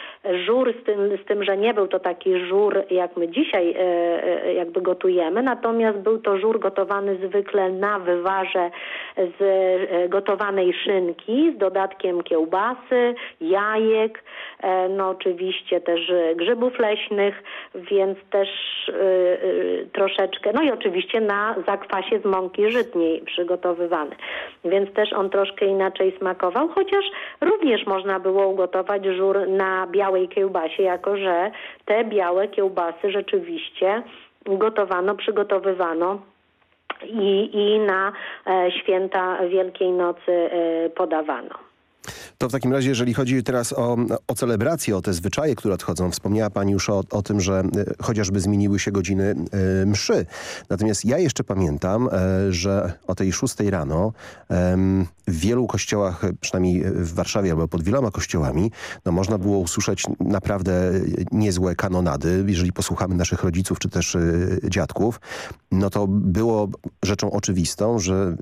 żur z tym, z tym że nie był to taki żur, jak my dzisiaj e, e, jakby gotujemy, natomiast był to żur gotowany zwykle na wywarze z e, gotowanej szynki z dodatkiem kiełbasy, jajek, no oczywiście też grzybów leśnych, więc też troszeczkę, no i oczywiście na zakwasie z mąki żytniej przygotowywany, więc też on troszkę inaczej smakował, chociaż również można było ugotować żur na białej kiełbasie, jako że te białe kiełbasy rzeczywiście gotowano, przygotowywano i, i na e, święta Wielkiej Nocy e, podawano. To w takim razie, jeżeli chodzi teraz o, o celebracje, o te zwyczaje, które odchodzą, wspomniała Pani już o, o tym, że e, chociażby zmieniły się godziny e, mszy. Natomiast ja jeszcze pamiętam, e, że o tej szóstej rano em, w wielu kościołach, przynajmniej w Warszawie albo pod wieloma kościołami, no można było usłyszeć naprawdę niezłe kanonady. Jeżeli posłuchamy naszych rodziców czy też dziadków, no to było rzeczą oczywistą, że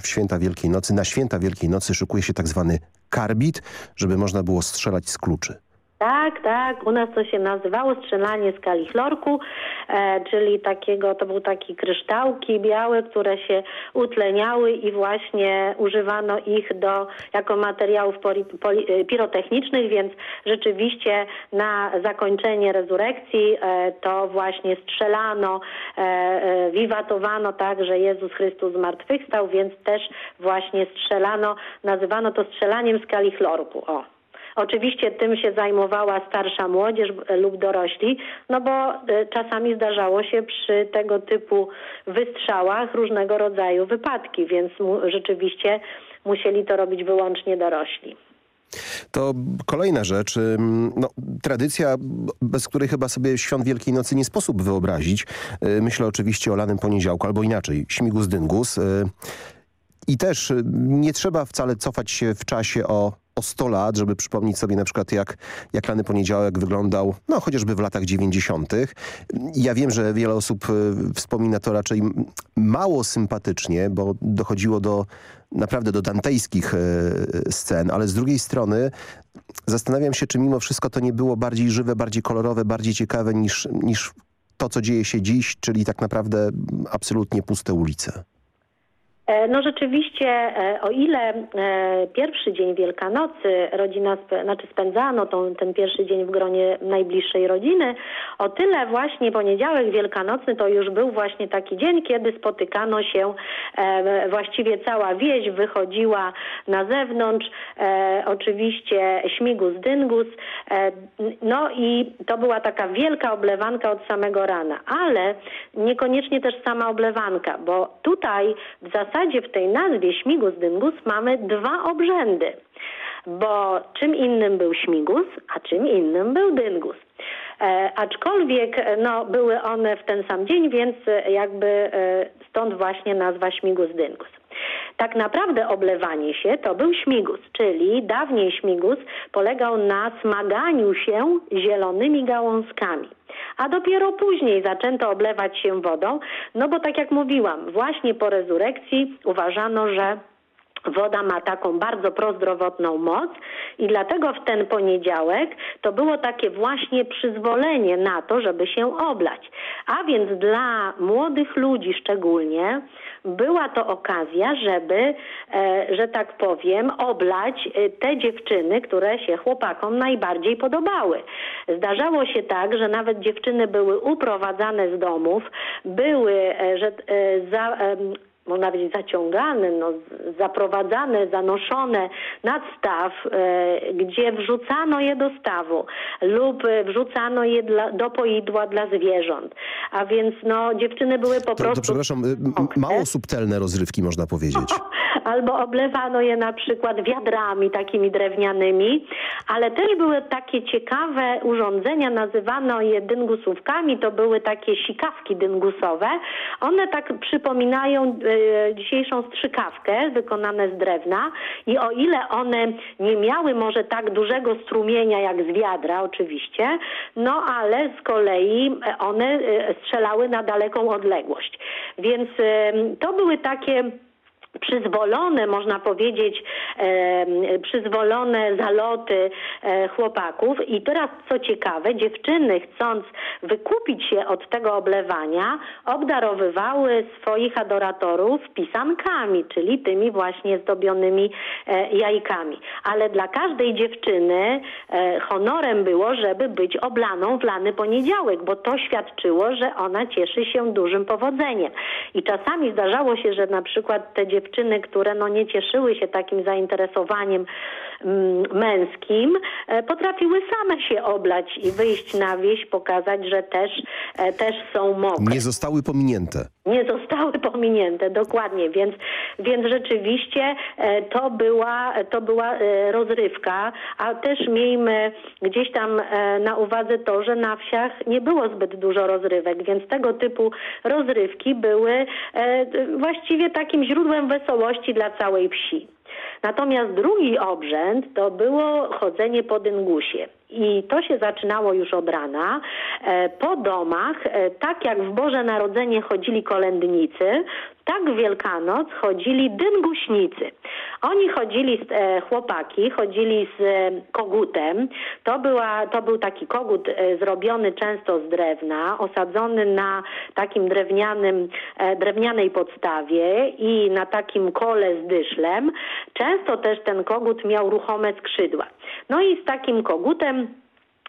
w święta Wielkiej Nocy, na święta Wielkiej Nocy szykuje się tak zwany karbit, żeby można było strzelać z kluczy. Tak, tak. U nas to się nazywało strzelanie z kalichlorku, e, czyli takiego, to był taki kryształki białe, które się utleniały i właśnie używano ich do, jako materiałów poli, poli, e, pirotechnicznych, więc rzeczywiście na zakończenie rezurekcji e, to właśnie strzelano, e, e, wiwatowano tak, że Jezus Chrystus zmartwychwstał, więc też właśnie strzelano, nazywano to strzelaniem z kalichlorku. O. Oczywiście tym się zajmowała starsza młodzież e, lub dorośli, no bo e, czasami zdarzało się przy tego typu wystrzałach różnego rodzaju wypadki, więc rzeczywiście musieli to robić wyłącznie dorośli. To kolejna rzecz, no, tradycja, bez której chyba sobie świąt Wielkiej Nocy nie sposób wyobrazić. Y, Myślę oczywiście o lanym poniedziałku, albo inaczej, śmigus dyngus. I też y, nie trzeba wcale cofać się w czasie o, o o 100 lat, żeby przypomnieć sobie na przykład jak, jak lany poniedziałek wyglądał, no chociażby w latach 90. Ja wiem, że wiele osób y, wspomina to raczej mało sympatycznie, bo dochodziło do naprawdę do dantejskich y, scen, ale z drugiej strony zastanawiam się, czy mimo wszystko to nie było bardziej żywe, bardziej kolorowe, bardziej ciekawe niż, niż to, co dzieje się dziś, czyli tak naprawdę absolutnie puste ulice. E, no rzeczywiście, e, o ile e, pierwszy dzień Wielkanocy rodzina, znaczy spędzano tą, ten pierwszy dzień w gronie najbliższej rodziny, o tyle właśnie poniedziałek wielkanocny to już był właśnie taki dzień, kiedy spotykano się, właściwie cała wieś wychodziła na zewnątrz, oczywiście śmigus dyngus, no i to była taka wielka oblewanka od samego rana, ale niekoniecznie też sama oblewanka, bo tutaj w zasadzie w tej nazwie śmigus dyngus mamy dwa obrzędy, bo czym innym był śmigus, a czym innym był dyngus. E, aczkolwiek no, były one w ten sam dzień, więc jakby e, stąd właśnie nazwa śmigus dyngus. Tak naprawdę oblewanie się to był śmigus, czyli dawniej śmigus polegał na smaganiu się zielonymi gałązkami a dopiero później zaczęto oblewać się wodą, no bo tak jak mówiłam, właśnie po rezurekcji uważano, że Woda ma taką bardzo prozdrowotną moc i dlatego w ten poniedziałek to było takie właśnie przyzwolenie na to, żeby się oblać. A więc dla młodych ludzi szczególnie była to okazja, żeby, e, że tak powiem, oblać e, te dziewczyny, które się chłopakom najbardziej podobały. Zdarzało się tak, że nawet dziewczyny były uprowadzane z domów, były e, że, za, można powiedzieć, zaciągane, no, zaprowadzane, zanoszone nad staw, e, gdzie wrzucano je do stawu lub wrzucano je dla, do poidła dla zwierząt. A więc no, dziewczyny były po to, prostu... To przepraszam, y, mało subtelne rozrywki można powiedzieć. [laughs] Albo oblewano je na przykład wiadrami takimi drewnianymi, ale też były takie ciekawe urządzenia, nazywano je dyngusówkami, to były takie sikawki dyngusowe. One tak przypominają E, dzisiejszą strzykawkę wykonane z drewna i o ile one nie miały może tak dużego strumienia jak z wiadra oczywiście, no ale z kolei one e, strzelały na daleką odległość. Więc to były takie przyzwolone, można powiedzieć, e, przyzwolone zaloty e, chłopaków. I teraz co ciekawe, dziewczyny chcąc wykupić się od tego oblewania, obdarowywały swoich adoratorów pisankami, czyli tymi właśnie zdobionymi e, jajkami. Ale dla każdej dziewczyny e, honorem było, żeby być oblaną w lany poniedziałek, bo to świadczyło, że ona cieszy się dużym powodzeniem. I czasami zdarzało się, że na przykład te dziewczyny dziewczyny, które no nie cieszyły się takim zainteresowaniem mm, męskim, e, potrafiły same się oblać i wyjść na wieś, pokazać, że też, e, też są mokre. Nie zostały pominięte. Nie zostały pominięte, dokładnie, więc, więc rzeczywiście e, to była, to była rozrywka, a też miejmy gdzieś tam na uwadze to, że na wsiach nie było zbyt dużo rozrywek, więc tego typu rozrywki były właściwie takim źródłem wesołości dla całej wsi. Natomiast drugi obrzęd to było chodzenie po dyngusie. I to się zaczynało już od rana. E, po domach, e, tak jak w Boże Narodzenie chodzili kolędnicy, tak w Wielkanoc chodzili dynguśnicy. Oni chodzili, e, chłopaki, chodzili z kogutem. To, była, to był taki kogut zrobiony często z drewna, osadzony na takim drewnianym, drewnianej podstawie i na takim kole z dyszlem. Często też ten kogut miał ruchome skrzydła. No i z takim kogutem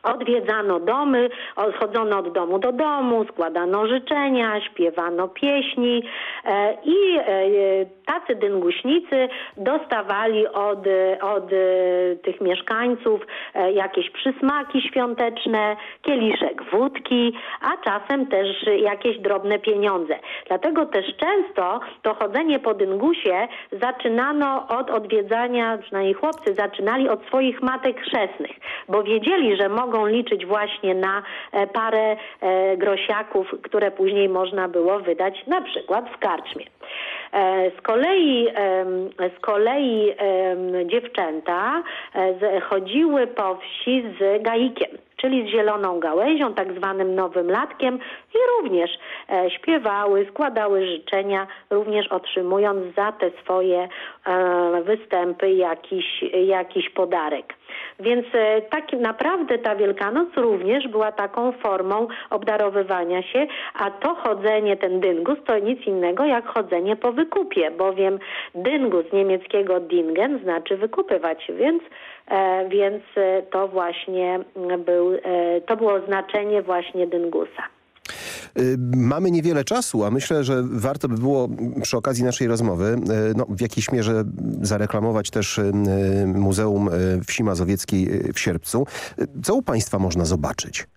Odwiedzano domy, odchodzono od domu do domu, składano życzenia, śpiewano pieśni e, i e, tacy dynguśnicy dostawali od, od tych mieszkańców e, jakieś przysmaki świąteczne, kieliszek wódki, a czasem też jakieś drobne pieniądze. Dlatego też często to chodzenie po dyngusie zaczynano od odwiedzania, przynajmniej chłopcy zaczynali od swoich matek chrzestnych, bo wiedzieli, że mogą mogą liczyć właśnie na e, parę e, grosiaków, które później można było wydać na przykład w karczmie. E, z kolei, z kolei dziewczęta chodziły po wsi z gaikiem czyli z zieloną gałęzią, tak zwanym nowym latkiem i również e, śpiewały, składały życzenia, również otrzymując za te swoje e, występy jakiś, jakiś podarek. Więc e, tak naprawdę ta Wielkanoc również była taką formą obdarowywania się, a to chodzenie, ten dyngus, to nic innego jak chodzenie po wykupie, bowiem dyngus niemieckiego dingen znaczy wykupywać, więc więc e, to właśnie był, e, to było znaczenie właśnie dyngusa. Mamy niewiele czasu, a myślę, że warto by było przy okazji naszej rozmowy no, w jakiejś mierze zareklamować też Muzeum Wsi Mazowieckiej w Sierpcu. Co u Państwa można zobaczyć?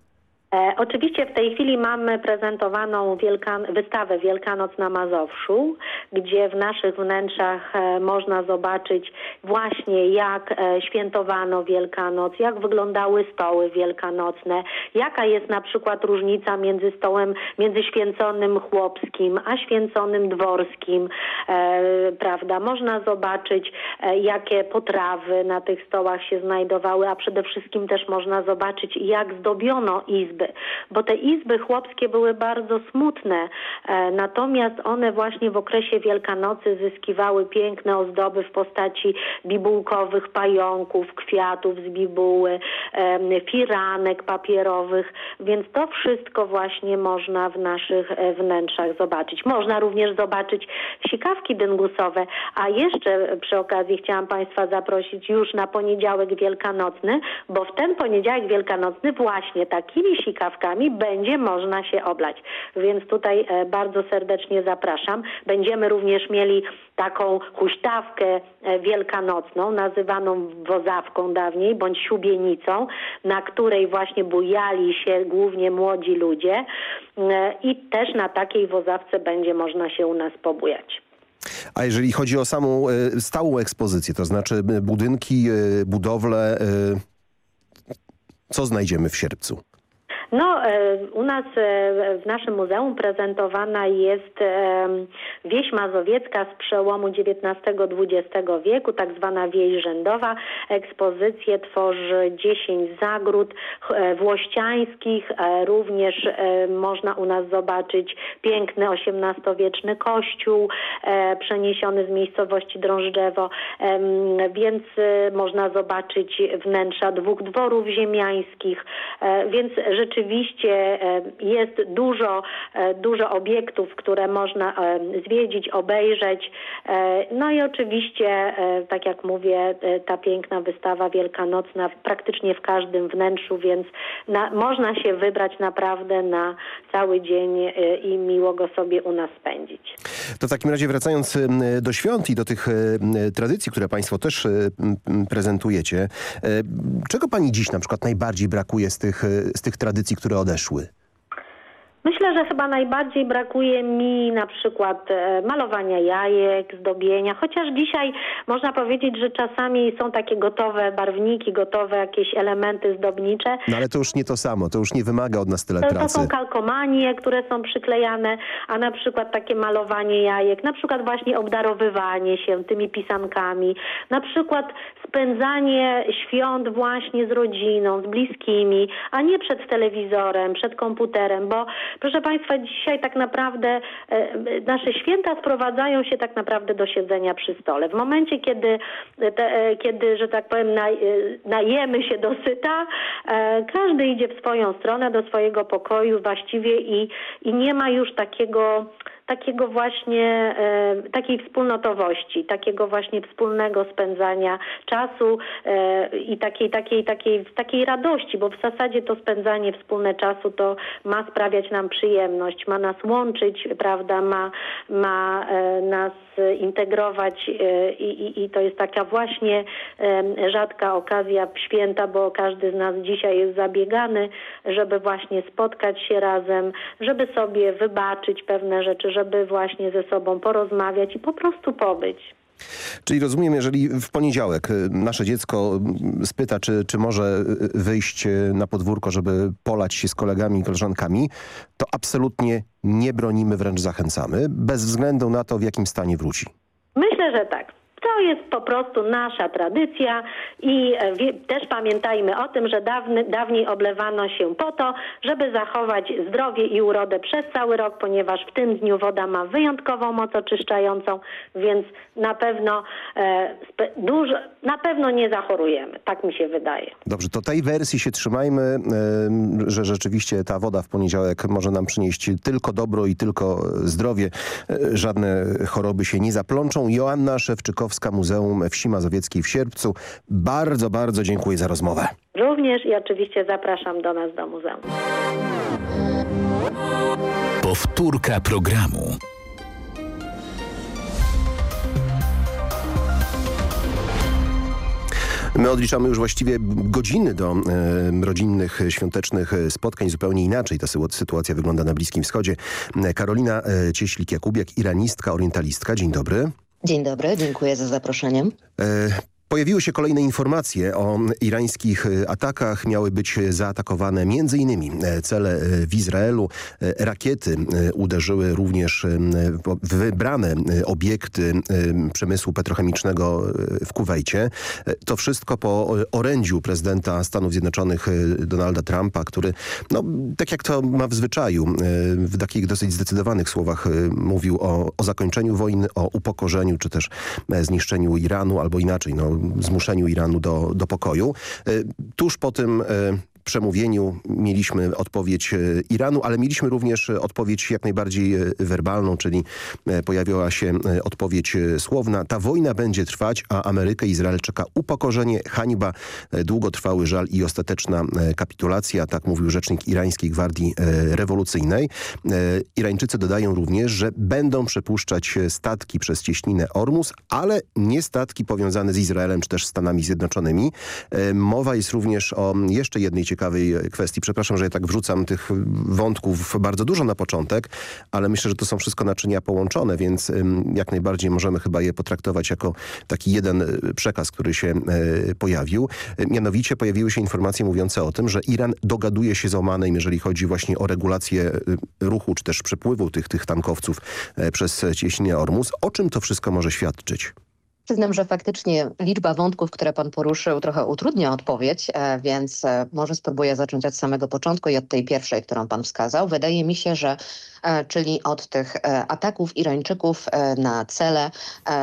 E, oczywiście w tej chwili mamy prezentowaną Wielkan wystawę Wielkanoc na Mazowszu, gdzie w naszych wnętrzach e, można zobaczyć właśnie jak e, świętowano Wielkanoc, jak wyglądały stoły wielkanocne, jaka jest na przykład różnica między stołem, między święconym chłopskim a święconym dworskim, prawda? Można zobaczyć jakie potrawy na tych stołach się znajdowały, a przede wszystkim też można zobaczyć jak zdobiono izby izby, bo te izby chłopskie były bardzo smutne, e, natomiast one właśnie w okresie Wielkanocy zyskiwały piękne ozdoby w postaci bibułkowych pająków, kwiatów z bibuły, firanek papierowych, więc to wszystko właśnie można w naszych e, wnętrzach zobaczyć. Można również zobaczyć sikawki dyngusowe, a jeszcze przy okazji chciałam Państwa zaprosić już na poniedziałek wielkanocny, bo w ten poniedziałek wielkanocny właśnie takimi sikawkami strzykawkami będzie można się oblać. Więc tutaj e, bardzo serdecznie zapraszam. Będziemy również mieli taką huśtawkę e, wielkanocną, nazywaną wozawką dawniej, bądź siubienicą, na której właśnie bujali się głównie młodzi ludzie e, i też na takiej wozawce będzie można się u nas pobujać. A jeżeli chodzi o samą stałą ekspozycję, to znaczy budynki, budowle, co znajdziemy w sierpcu? No, e, u nas e, w naszym muzeum prezentowana jest e, wieś mazowiecka z przełomu XIX-XX wieku, tak zwana wieś rzędowa. Ekspozycję tworzy 10 zagród włościańskich. Również można u nas zobaczyć piękny XVIII-wieczny kościół przeniesiony z miejscowości Drążdżewo, więc można zobaczyć wnętrza dwóch dworów ziemiańskich, więc rzeczywiście rzeczywiście e, jest dużo, e, dużo obiektów, które można e, zwiedzić, obejrzeć. No i oczywiście, tak jak mówię, ta piękna wystawa wielkanocna praktycznie w każdym wnętrzu, więc na, można się wybrać naprawdę na cały dzień i miło go sobie u nas spędzić. To w takim razie wracając do świąt i do tych tradycji, które Państwo też prezentujecie, czego Pani dziś na przykład najbardziej brakuje z tych, z tych tradycji, które odeszły? Myślę, że chyba najbardziej brakuje mi na przykład e, malowania jajek, zdobienia, chociaż dzisiaj można powiedzieć, że czasami są takie gotowe barwniki, gotowe jakieś elementy zdobnicze. No ale to już nie to samo, to już nie wymaga od nas tyle to, pracy. To są kalkomanie, które są przyklejane, a na przykład takie malowanie jajek, na przykład właśnie obdarowywanie się tymi pisankami, na przykład spędzanie świąt właśnie z rodziną, z bliskimi, a nie przed telewizorem, przed komputerem, bo Proszę Państwa, dzisiaj tak naprawdę e, nasze święta sprowadzają się tak naprawdę do siedzenia przy stole. W momencie, kiedy, te, e, kiedy że tak powiem, naj, e, najemy się dosyta, każdy idzie w swoją stronę, do swojego pokoju właściwie i, i nie ma już takiego takiego właśnie, e, takiej wspólnotowości, takiego właśnie wspólnego spędzania czasu e, i takiej, takiej, takiej, takiej radości, bo w zasadzie to spędzanie wspólne czasu to ma sprawiać nam przyjemność, ma nas łączyć, prawda, ma, ma e, nas integrować i, i, i to jest taka właśnie rzadka okazja święta, bo każdy z nas dzisiaj jest zabiegany, żeby właśnie spotkać się razem, żeby sobie wybaczyć pewne rzeczy, żeby właśnie ze sobą porozmawiać i po prostu pobyć. Czyli rozumiem, jeżeli w poniedziałek y, nasze dziecko y, spyta, czy, czy może y, wyjść na podwórko, żeby polać się z kolegami i koleżankami, to absolutnie nie bronimy, wręcz zachęcamy, bez względu na to, w jakim stanie wróci. Myślę, że tak. To jest po prostu nasza tradycja i e, też pamiętajmy o tym, że dawny, dawniej oblewano się po to, żeby zachować zdrowie i urodę przez cały rok, ponieważ w tym dniu woda ma wyjątkową moc oczyszczającą, więc na pewno e, dużo, na pewno nie zachorujemy. Tak mi się wydaje. Dobrze, to tej wersji się trzymajmy, e, że rzeczywiście ta woda w poniedziałek może nam przynieść tylko dobro i tylko zdrowie. E, żadne choroby się nie zaplączą. Joanna Szewczykowska Krakowska Muzeum Wsi Mazowieckiej w Sierpcu. Bardzo, bardzo dziękuję za rozmowę. Również i oczywiście zapraszam do nas do muzeum. Powtórka programu. My odliczamy już właściwie godziny do e, rodzinnych, świątecznych spotkań. Zupełnie inaczej ta sytuacja wygląda na Bliskim Wschodzie. Karolina e, Cieślik-Jakubiak, iranistka, orientalistka. Dzień dobry. Dzień dobry, dziękuję za zaproszenie. Pojawiły się kolejne informacje o irańskich e, atakach. Miały być zaatakowane m.in. E, cele e, w Izraelu. Rakiety uderzyły również w wybrane obiekty przemysłu petrochemicznego w Kuwejcie. To wszystko po orędziu prezydenta Stanów Zjednoczonych Donalda Trumpa, który, no, tak jak to ma w zwyczaju, w takich dosyć zdecydowanych słowach mówił o, o zakończeniu wojny, o upokorzeniu, czy też zniszczeniu Iranu, albo inaczej, no, zmuszeniu Iranu do, do pokoju. E, tuż po tym e, przemówieniu mieliśmy odpowiedź e, Iranu, ale mieliśmy również odpowiedź jak najbardziej werbalną, czyli pojawiła się odpowiedź słowna. Ta wojna będzie trwać, a Amerykę i Izrael czeka upokorzenie, hańba, długotrwały żal i ostateczna kapitulacja, tak mówił rzecznik irańskiej gwardii rewolucyjnej. Irańczycy dodają również, że będą przepuszczać statki przez cieśninę Ormus, ale nie statki powiązane z Izraelem czy też Stanami Zjednoczonymi. Mowa jest również o jeszcze jednej ciekawej kwestii. Przepraszam, że ja tak wrzucam tych wątków bardzo dużo na początek, ale myślę, że to są wszystko naczynia połączone, więc jak najbardziej możemy chyba je potraktować jako taki jeden e, przekaz, który się e, pojawił. Mianowicie pojawiły się informacje mówiące o tym, że Iran dogaduje się z Omanem, jeżeli chodzi właśnie o regulację e, ruchu czy też przepływu tych, tych tankowców przez cieśninę Ormus. O czym to wszystko może świadczyć? Przyznam, że faktycznie liczba wątków, które pan poruszył, trochę utrudnia odpowiedź, e, więc e, może spróbuję zacząć od samego początku i od tej pierwszej, którą pan wskazał. Wydaje mi się, że e, czyli od tych ataków Irańczyków na cele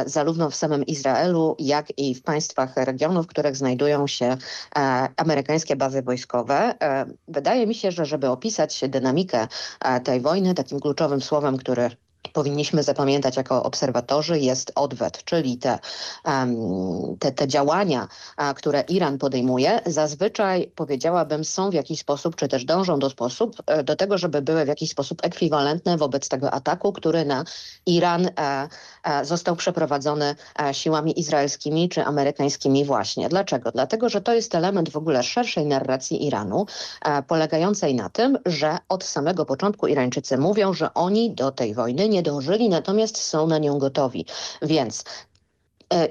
zarówno w samym Izraelu, jak i w państwach regionu, w których znajdują się amerykańskie bazy wojskowe. Wydaje mi się, że żeby opisać dynamikę tej wojny, takim kluczowym słowem, który powinniśmy zapamiętać jako obserwatorzy jest odwet, czyli te, te, te działania, które Iran podejmuje, zazwyczaj powiedziałabym są w jakiś sposób, czy też dążą do sposób, e, do tego, żeby były w jakiś sposób ekwiwalentne wobec tego ataku, który na Iran e, został przeprowadzony siłami izraelskimi czy amerykańskimi właśnie. Dlaczego? Dlatego, że to jest element w ogóle szerszej narracji Iranu, polegającej na tym, że od samego początku Irańczycy mówią, że oni do tej wojny nie dążyli, natomiast są na nią gotowi. Więc e,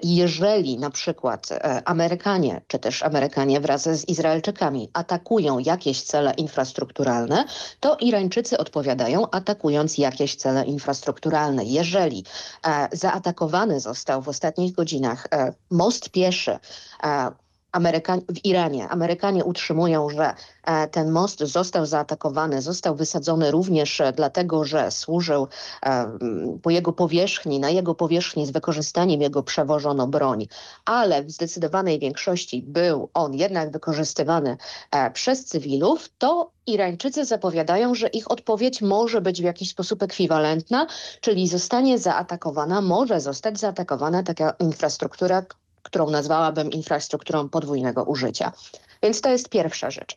jeżeli na przykład e, Amerykanie, czy też Amerykanie wraz z Izraelczykami atakują jakieś cele infrastrukturalne, to Irańczycy odpowiadają atakując jakieś cele infrastrukturalne. Jeżeli e, zaatakowany został w ostatnich godzinach most pieszy, Amerykan w Iranie. Amerykanie utrzymują, że e, ten most został zaatakowany, został wysadzony również e, dlatego, że służył e, po jego powierzchni, na jego powierzchni z wykorzystaniem jego przewożono broń, ale w zdecydowanej większości był on jednak wykorzystywany przez cywilów, to Irańczycy zapowiadają, że ich odpowiedź może być w jakiś sposób ekwiwalentna, czyli zostanie zaatakowana, może zostać zaatakowana taka infrastruktura, którą nazwałabym infrastrukturą podwójnego użycia. Więc to jest pierwsza rzecz.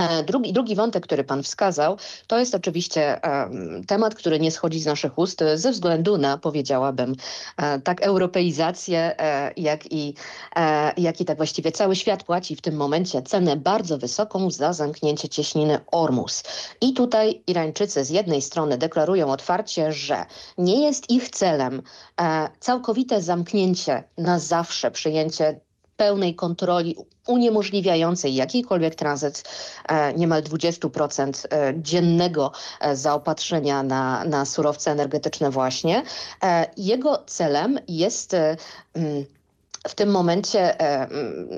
E, drugi, drugi wątek, który pan wskazał, to jest oczywiście um, temat, który nie schodzi z naszych ust ze względu na, powiedziałabym, e, tak europeizację, e, jak, i, e, jak i tak właściwie cały świat płaci w tym momencie cenę bardzo wysoką za zamknięcie cieśniny Ormus. I tutaj Irańczycy z jednej strony deklarują otwarcie, że nie jest ich celem e, całkowite zamknięcie na zawsze, przyjęcie pełnej kontroli uniemożliwiającej jakikolwiek tranzyt e, niemal 20% e, dziennego e, zaopatrzenia na, na surowce energetyczne właśnie. Jego celem jest mm, w tym momencie, mm,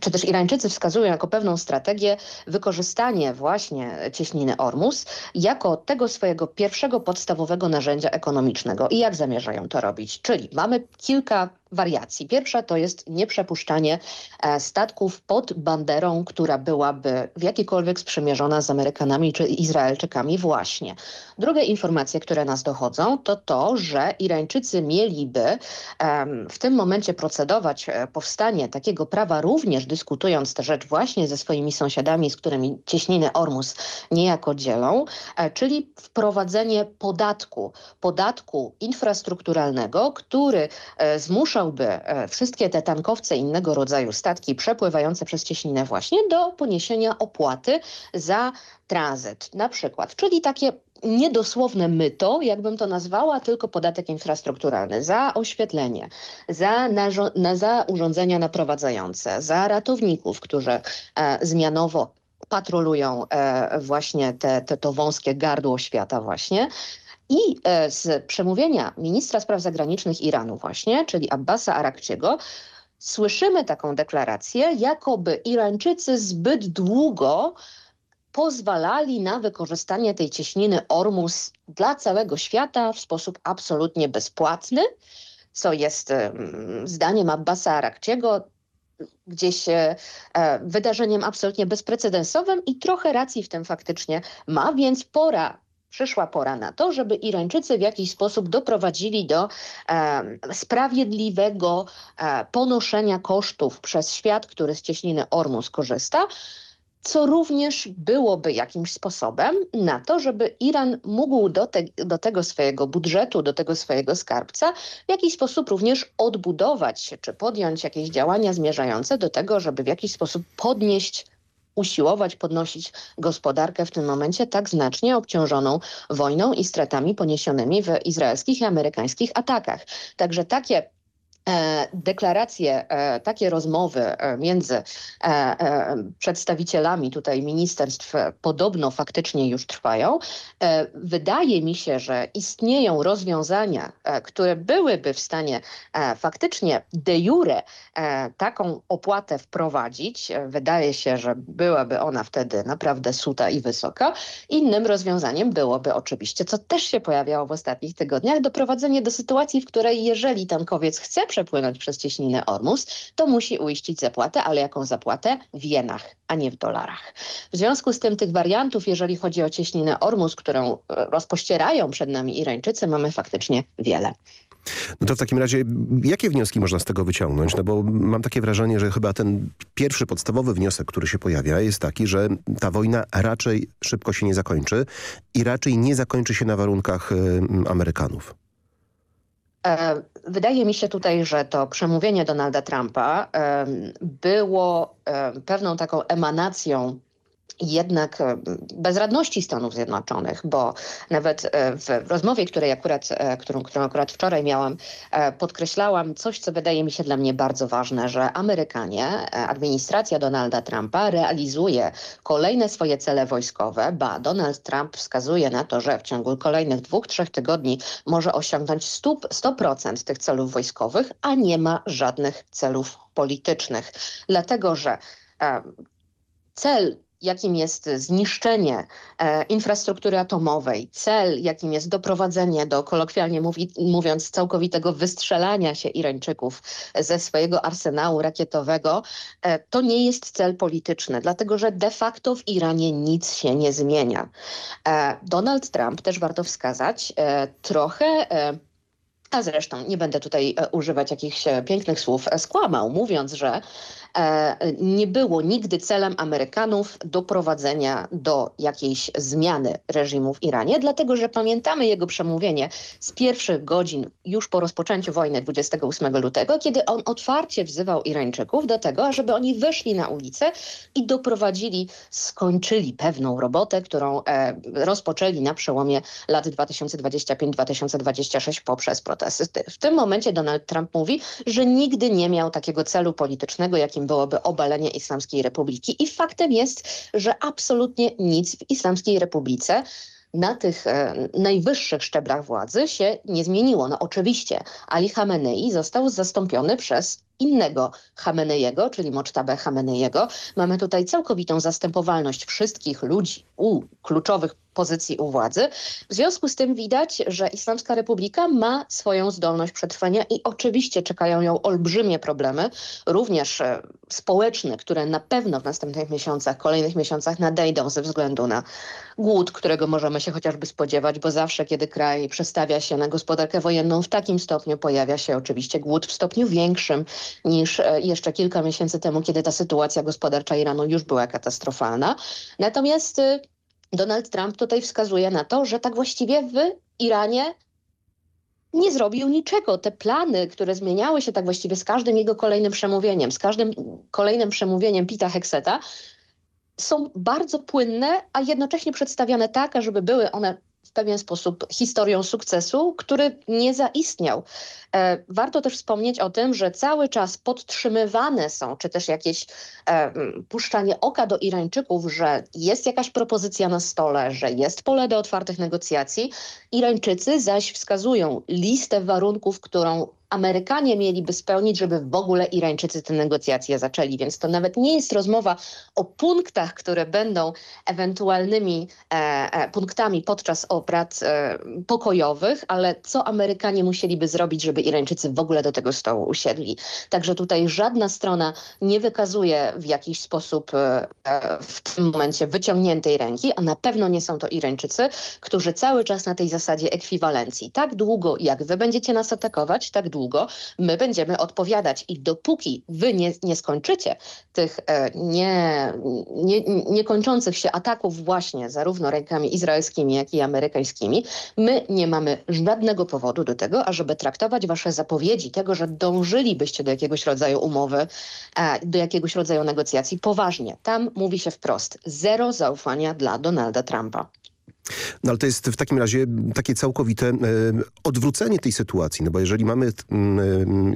czy też Irańczycy wskazują jako pewną strategię wykorzystanie właśnie cieśniny Ormus jako tego swojego pierwszego podstawowego narzędzia ekonomicznego. I jak zamierzają to robić? Czyli mamy kilka wariacji. Pierwsza to jest nieprzepuszczanie e, statków pod banderą, która byłaby w jakikolwiek sprzymierzona z Amerykanami czy Izraelczykami właśnie. Drugie informacje, które nas dochodzą, to to, że Irańczycy mieliby w tym momencie procedować e, powstanie takiego prawa, również dyskutując tę rzecz właśnie ze swoimi sąsiadami, z którymi cieśniny Ormus niejako dzielą, e, czyli wprowadzenie podatku, podatku infrastrukturalnego, który zmusza e, wszystkie te tankowce innego rodzaju statki przepływające przez cieśninę właśnie do poniesienia opłaty za tranzyt. Na przykład, czyli takie niedosłowne myto, jakbym to nazwała, tylko podatek infrastrukturalny za oświetlenie, za, na, za urządzenia naprowadzające, za ratowników, którzy e, zmianowo patrolują e, właśnie te, te, to wąskie gardło świata właśnie, i e, z przemówienia ministra spraw zagranicznych Iranu właśnie, czyli Abbasa Arakciego, słyszymy taką deklarację, jakoby Irańczycy zbyt długo pozwalali na wykorzystanie tej cieśniny Ormus dla całego świata w sposób absolutnie bezpłatny, co jest zdaniem Abbasa Arakciego gdzieś e, wydarzeniem absolutnie bezprecedensowym i trochę racji w tym faktycznie ma, więc pora przyszła pora na to, żeby Irańczycy w jakiś sposób doprowadzili do e, sprawiedliwego e, ponoszenia kosztów przez świat, który z cieśniny Ormus korzysta, co również byłoby jakimś sposobem na to, żeby Iran mógł do, te, do tego swojego budżetu, do tego swojego skarbca w jakiś sposób również odbudować czy podjąć jakieś działania zmierzające do tego, żeby w jakiś sposób podnieść usiłować podnosić gospodarkę w tym momencie tak znacznie obciążoną wojną i stratami poniesionymi w izraelskich i amerykańskich atakach. Także takie deklaracje, e, takie rozmowy e, między przedstawicielami tutaj ministerstw podobno faktycznie już trwają. Wydaje mi się, że istnieją rozwiązania, które byłyby w stanie faktycznie de jure taką opłatę wprowadzić. Wydaje się, że byłaby ona wtedy naprawdę suta i wysoka. Innym rozwiązaniem byłoby oczywiście, co też się pojawiało w ostatnich tygodniach, doprowadzenie do sytuacji, w której jeżeli tankowiec chce przepłynąć przez cieśninę Ormus, to musi uiścić zapłatę, ale jaką zapłatę? W jenach, a nie w dolarach. W związku z tym tych wariantów, jeżeli chodzi o cieśninę Ormus, którą e, rozpościerają przed nami Irańczycy, mamy faktycznie wiele. No to w takim razie, jakie wnioski można z tego wyciągnąć? No bo mam takie wrażenie, że chyba ten pierwszy podstawowy wniosek, który się pojawia jest taki, że ta wojna raczej szybko się nie zakończy i raczej nie zakończy się na warunkach y, Amerykanów. E, wydaje mi się tutaj, że to przemówienie Donalda Trumpa było pewną taką emanacją jednak e, bezradności Stanów Zjednoczonych, bo nawet e, w rozmowie, której akurat, e, którą, którą akurat wczoraj miałam, podkreślałam coś, co wydaje mi się dla mnie bardzo ważne, że Amerykanie, administracja Donalda Trumpa realizuje kolejne swoje cele wojskowe, ba Donald Trump wskazuje na to, że w ciągu kolejnych dwóch, trzech tygodni może osiągnąć 100% tych celów wojskowych, a nie ma żadnych celów politycznych. Dlatego, że cel jakim jest zniszczenie e, infrastruktury atomowej, cel, jakim jest doprowadzenie do, kolokwialnie mówi, mówiąc, całkowitego wystrzelania się Irańczyków ze swojego arsenału rakietowego, e, to nie jest cel polityczny, dlatego że de facto w Iranie nic się nie zmienia. E, Donald Trump, też warto wskazać, trochę a zresztą nie będę tutaj używać jakichś pięknych słów, skłamał, mówiąc, że nie było nigdy celem Amerykanów doprowadzenia do jakiejś zmiany reżimu w Iranie, dlatego że pamiętamy jego przemówienie z pierwszych godzin już po rozpoczęciu wojny 28 lutego, kiedy on otwarcie wzywał Irańczyków do tego, żeby oni wyszli na ulicę i doprowadzili, skończyli pewną robotę, którą e, rozpoczęli na przełomie lat 2025-2026 poprzez protesty. W tym momencie Donald Trump mówi, że nigdy nie miał takiego celu politycznego, jakim byłoby obalenie Islamskiej Republiki. I faktem jest, że absolutnie nic w Islamskiej Republice na tych e, najwyższych szczeblach władzy się nie zmieniło. No oczywiście Ali Khamenei został zastąpiony przez innego Hamenejego, czyli Mocztabę Hamenejego. Mamy tutaj całkowitą zastępowalność wszystkich ludzi u kluczowych pozycji u władzy. W związku z tym widać, że Islamska Republika ma swoją zdolność przetrwania i oczywiście czekają ją olbrzymie problemy, również e, społeczne, które na pewno w następnych miesiącach, kolejnych miesiącach nadejdą ze względu na głód, którego możemy się chociażby spodziewać, bo zawsze, kiedy kraj przestawia się na gospodarkę wojenną w takim stopniu, pojawia się oczywiście głód w stopniu większym niż e, jeszcze kilka miesięcy temu, kiedy ta sytuacja gospodarcza Iranu już była katastrofalna. Natomiast e, Donald Trump tutaj wskazuje na to, że tak właściwie w Iranie nie zrobił niczego. Te plany, które zmieniały się tak właściwie z każdym jego kolejnym przemówieniem, z każdym kolejnym przemówieniem Pita Hexeta, są bardzo płynne, a jednocześnie przedstawiane tak, żeby były one pewien sposób historią sukcesu, który nie zaistniał. E, warto też wspomnieć o tym, że cały czas podtrzymywane są, czy też jakieś e, puszczanie oka do Irańczyków, że jest jakaś propozycja na stole, że jest pole do otwartych negocjacji. Irańczycy zaś wskazują listę warunków, którą Amerykanie mieliby spełnić, żeby w ogóle Irańczycy te negocjacje zaczęli. Więc to nawet nie jest rozmowa o punktach, które będą ewentualnymi e, e, punktami podczas obrad e, pokojowych, ale co Amerykanie musieliby zrobić, żeby Irańczycy w ogóle do tego stołu usiedli. Także tutaj żadna strona nie wykazuje w jakiś sposób e, e, w tym momencie wyciągniętej ręki, a na pewno nie są to Irańczycy, którzy cały czas na tej zasadzie ekwiwalencji. Tak długo, jak wy będziecie nas atakować, tak długo długo, my będziemy odpowiadać. I dopóki wy nie, nie skończycie tych e, nie, nie, niekończących się ataków właśnie zarówno rękami izraelskimi, jak i amerykańskimi, my nie mamy żadnego powodu do tego, ażeby traktować wasze zapowiedzi tego, że dążylibyście do jakiegoś rodzaju umowy, e, do jakiegoś rodzaju negocjacji poważnie. Tam mówi się wprost, zero zaufania dla Donalda Trumpa. No ale to jest w takim razie takie całkowite e, odwrócenie tej sytuacji, no bo jeżeli mamy, e,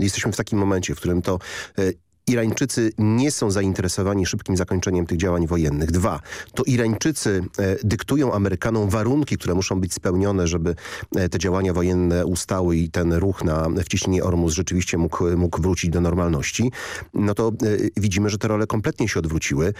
jesteśmy w takim momencie, w którym to e, Irańczycy nie są zainteresowani szybkim zakończeniem tych działań wojennych. Dwa, to Irańczycy dyktują Amerykanom warunki, które muszą być spełnione, żeby te działania wojenne ustały i ten ruch na wciśnienie Ormus rzeczywiście mógł, mógł wrócić do normalności, no to widzimy, że te role kompletnie się odwróciły.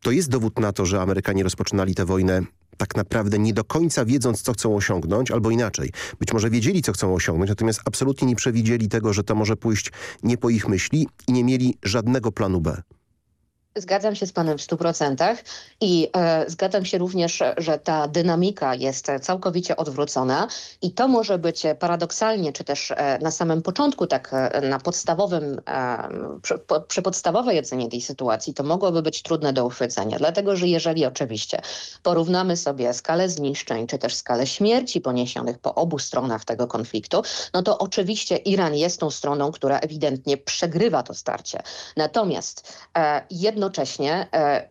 To jest dowód na to, że Amerykanie rozpoczynali tę wojnę tak naprawdę nie do końca wiedząc, co chcą osiągnąć, albo inaczej. Być może wiedzieli, co chcą osiągnąć, natomiast absolutnie nie przewidzieli tego, że to może pójść nie po ich myśli i nie mieli żadnego planu B. Zgadzam się z panem w stu procentach i e, zgadzam się również, że ta dynamika jest całkowicie odwrócona i to może być paradoksalnie, czy też e, na samym początku, tak e, na podstawowym, e, przy, po, przy, podstawowej ocenie tej sytuacji, to mogłoby być trudne do uchwycenia, dlatego że jeżeli oczywiście porównamy sobie skalę zniszczeń, czy też skalę śmierci poniesionych po obu stronach tego konfliktu, no to oczywiście Iran jest tą stroną, która ewidentnie przegrywa to starcie. Natomiast e, jedno jednocześnie e,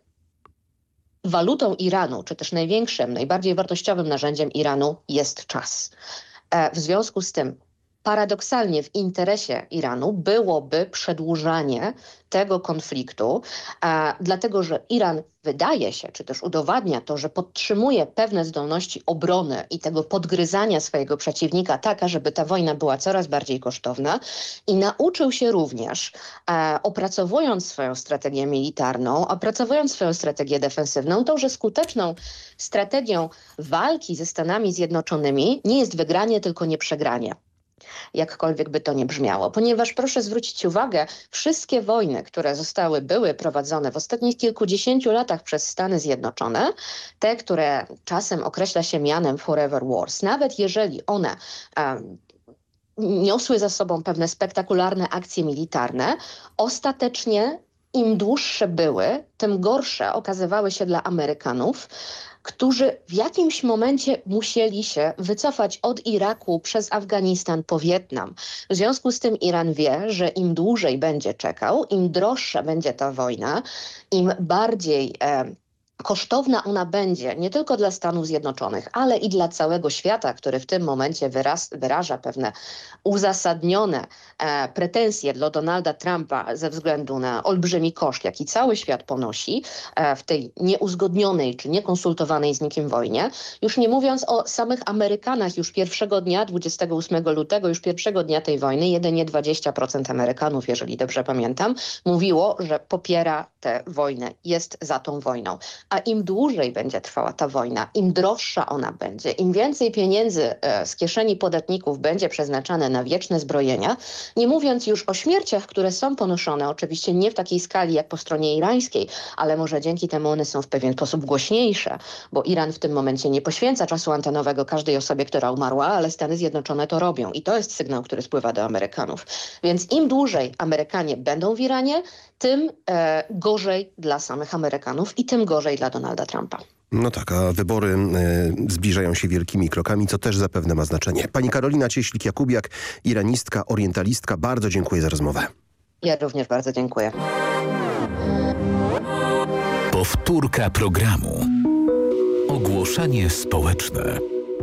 walutą Iranu, czy też największym, najbardziej wartościowym narzędziem Iranu jest czas. E, w związku z tym paradoksalnie w interesie Iranu byłoby przedłużanie tego konfliktu, a, dlatego że Iran wydaje się, czy też udowadnia to, że podtrzymuje pewne zdolności obrony i tego podgryzania swojego przeciwnika taka, żeby ta wojna była coraz bardziej kosztowna i nauczył się również, a, opracowując swoją strategię militarną, opracowując swoją strategię defensywną, to, że skuteczną strategią walki ze Stanami Zjednoczonymi nie jest wygranie, tylko nie przegranie jakkolwiek by to nie brzmiało. Ponieważ proszę zwrócić uwagę, wszystkie wojny, które zostały, były prowadzone w ostatnich kilkudziesięciu latach przez Stany Zjednoczone, te, które czasem określa się mianem Forever Wars, nawet jeżeli one um, niosły za sobą pewne spektakularne akcje militarne, ostatecznie im dłuższe były, tym gorsze okazywały się dla Amerykanów, którzy w jakimś momencie musieli się wycofać od Iraku przez Afganistan po Wietnam. W związku z tym Iran wie, że im dłużej będzie czekał, im droższa będzie ta wojna, im bardziej e, kosztowna ona będzie nie tylko dla Stanów Zjednoczonych, ale i dla całego świata, który w tym momencie wyraz, wyraża pewne uzasadnione e, pretensje dla Donalda Trumpa ze względu na olbrzymi koszt, jaki cały świat ponosi e, w tej nieuzgodnionej czy niekonsultowanej z nikim wojnie. Już nie mówiąc o samych Amerykanach, już pierwszego dnia, 28 lutego, już pierwszego dnia tej wojny, jedynie 20% Amerykanów, jeżeli dobrze pamiętam, mówiło, że popiera tę wojnę, jest za tą wojną. A im dłużej będzie trwała ta wojna, im droższa ona będzie, im więcej pieniędzy e, z kieszeni podatników będzie przeznaczane na wieczne zbrojenia, nie mówiąc już o śmierciach, które są ponoszone, oczywiście nie w takiej skali jak po stronie irańskiej, ale może dzięki temu one są w pewien sposób głośniejsze, bo Iran w tym momencie nie poświęca czasu antenowego każdej osobie, która umarła, ale Stany Zjednoczone to robią i to jest sygnał, który spływa do Amerykanów. Więc im dłużej Amerykanie będą w Iranie, tym e, gorzej dla samych Amerykanów i tym gorzej dla Donalda Trumpa. No tak, a wybory y, zbliżają się wielkimi krokami, co też zapewne ma znaczenie. Pani Karolina Cieślik-Jakubiak, iranistka, orientalistka, bardzo dziękuję za rozmowę. Ja również bardzo dziękuję. Powtórka programu. Ogłoszenie społeczne.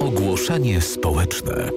Ogłoszenie społeczne.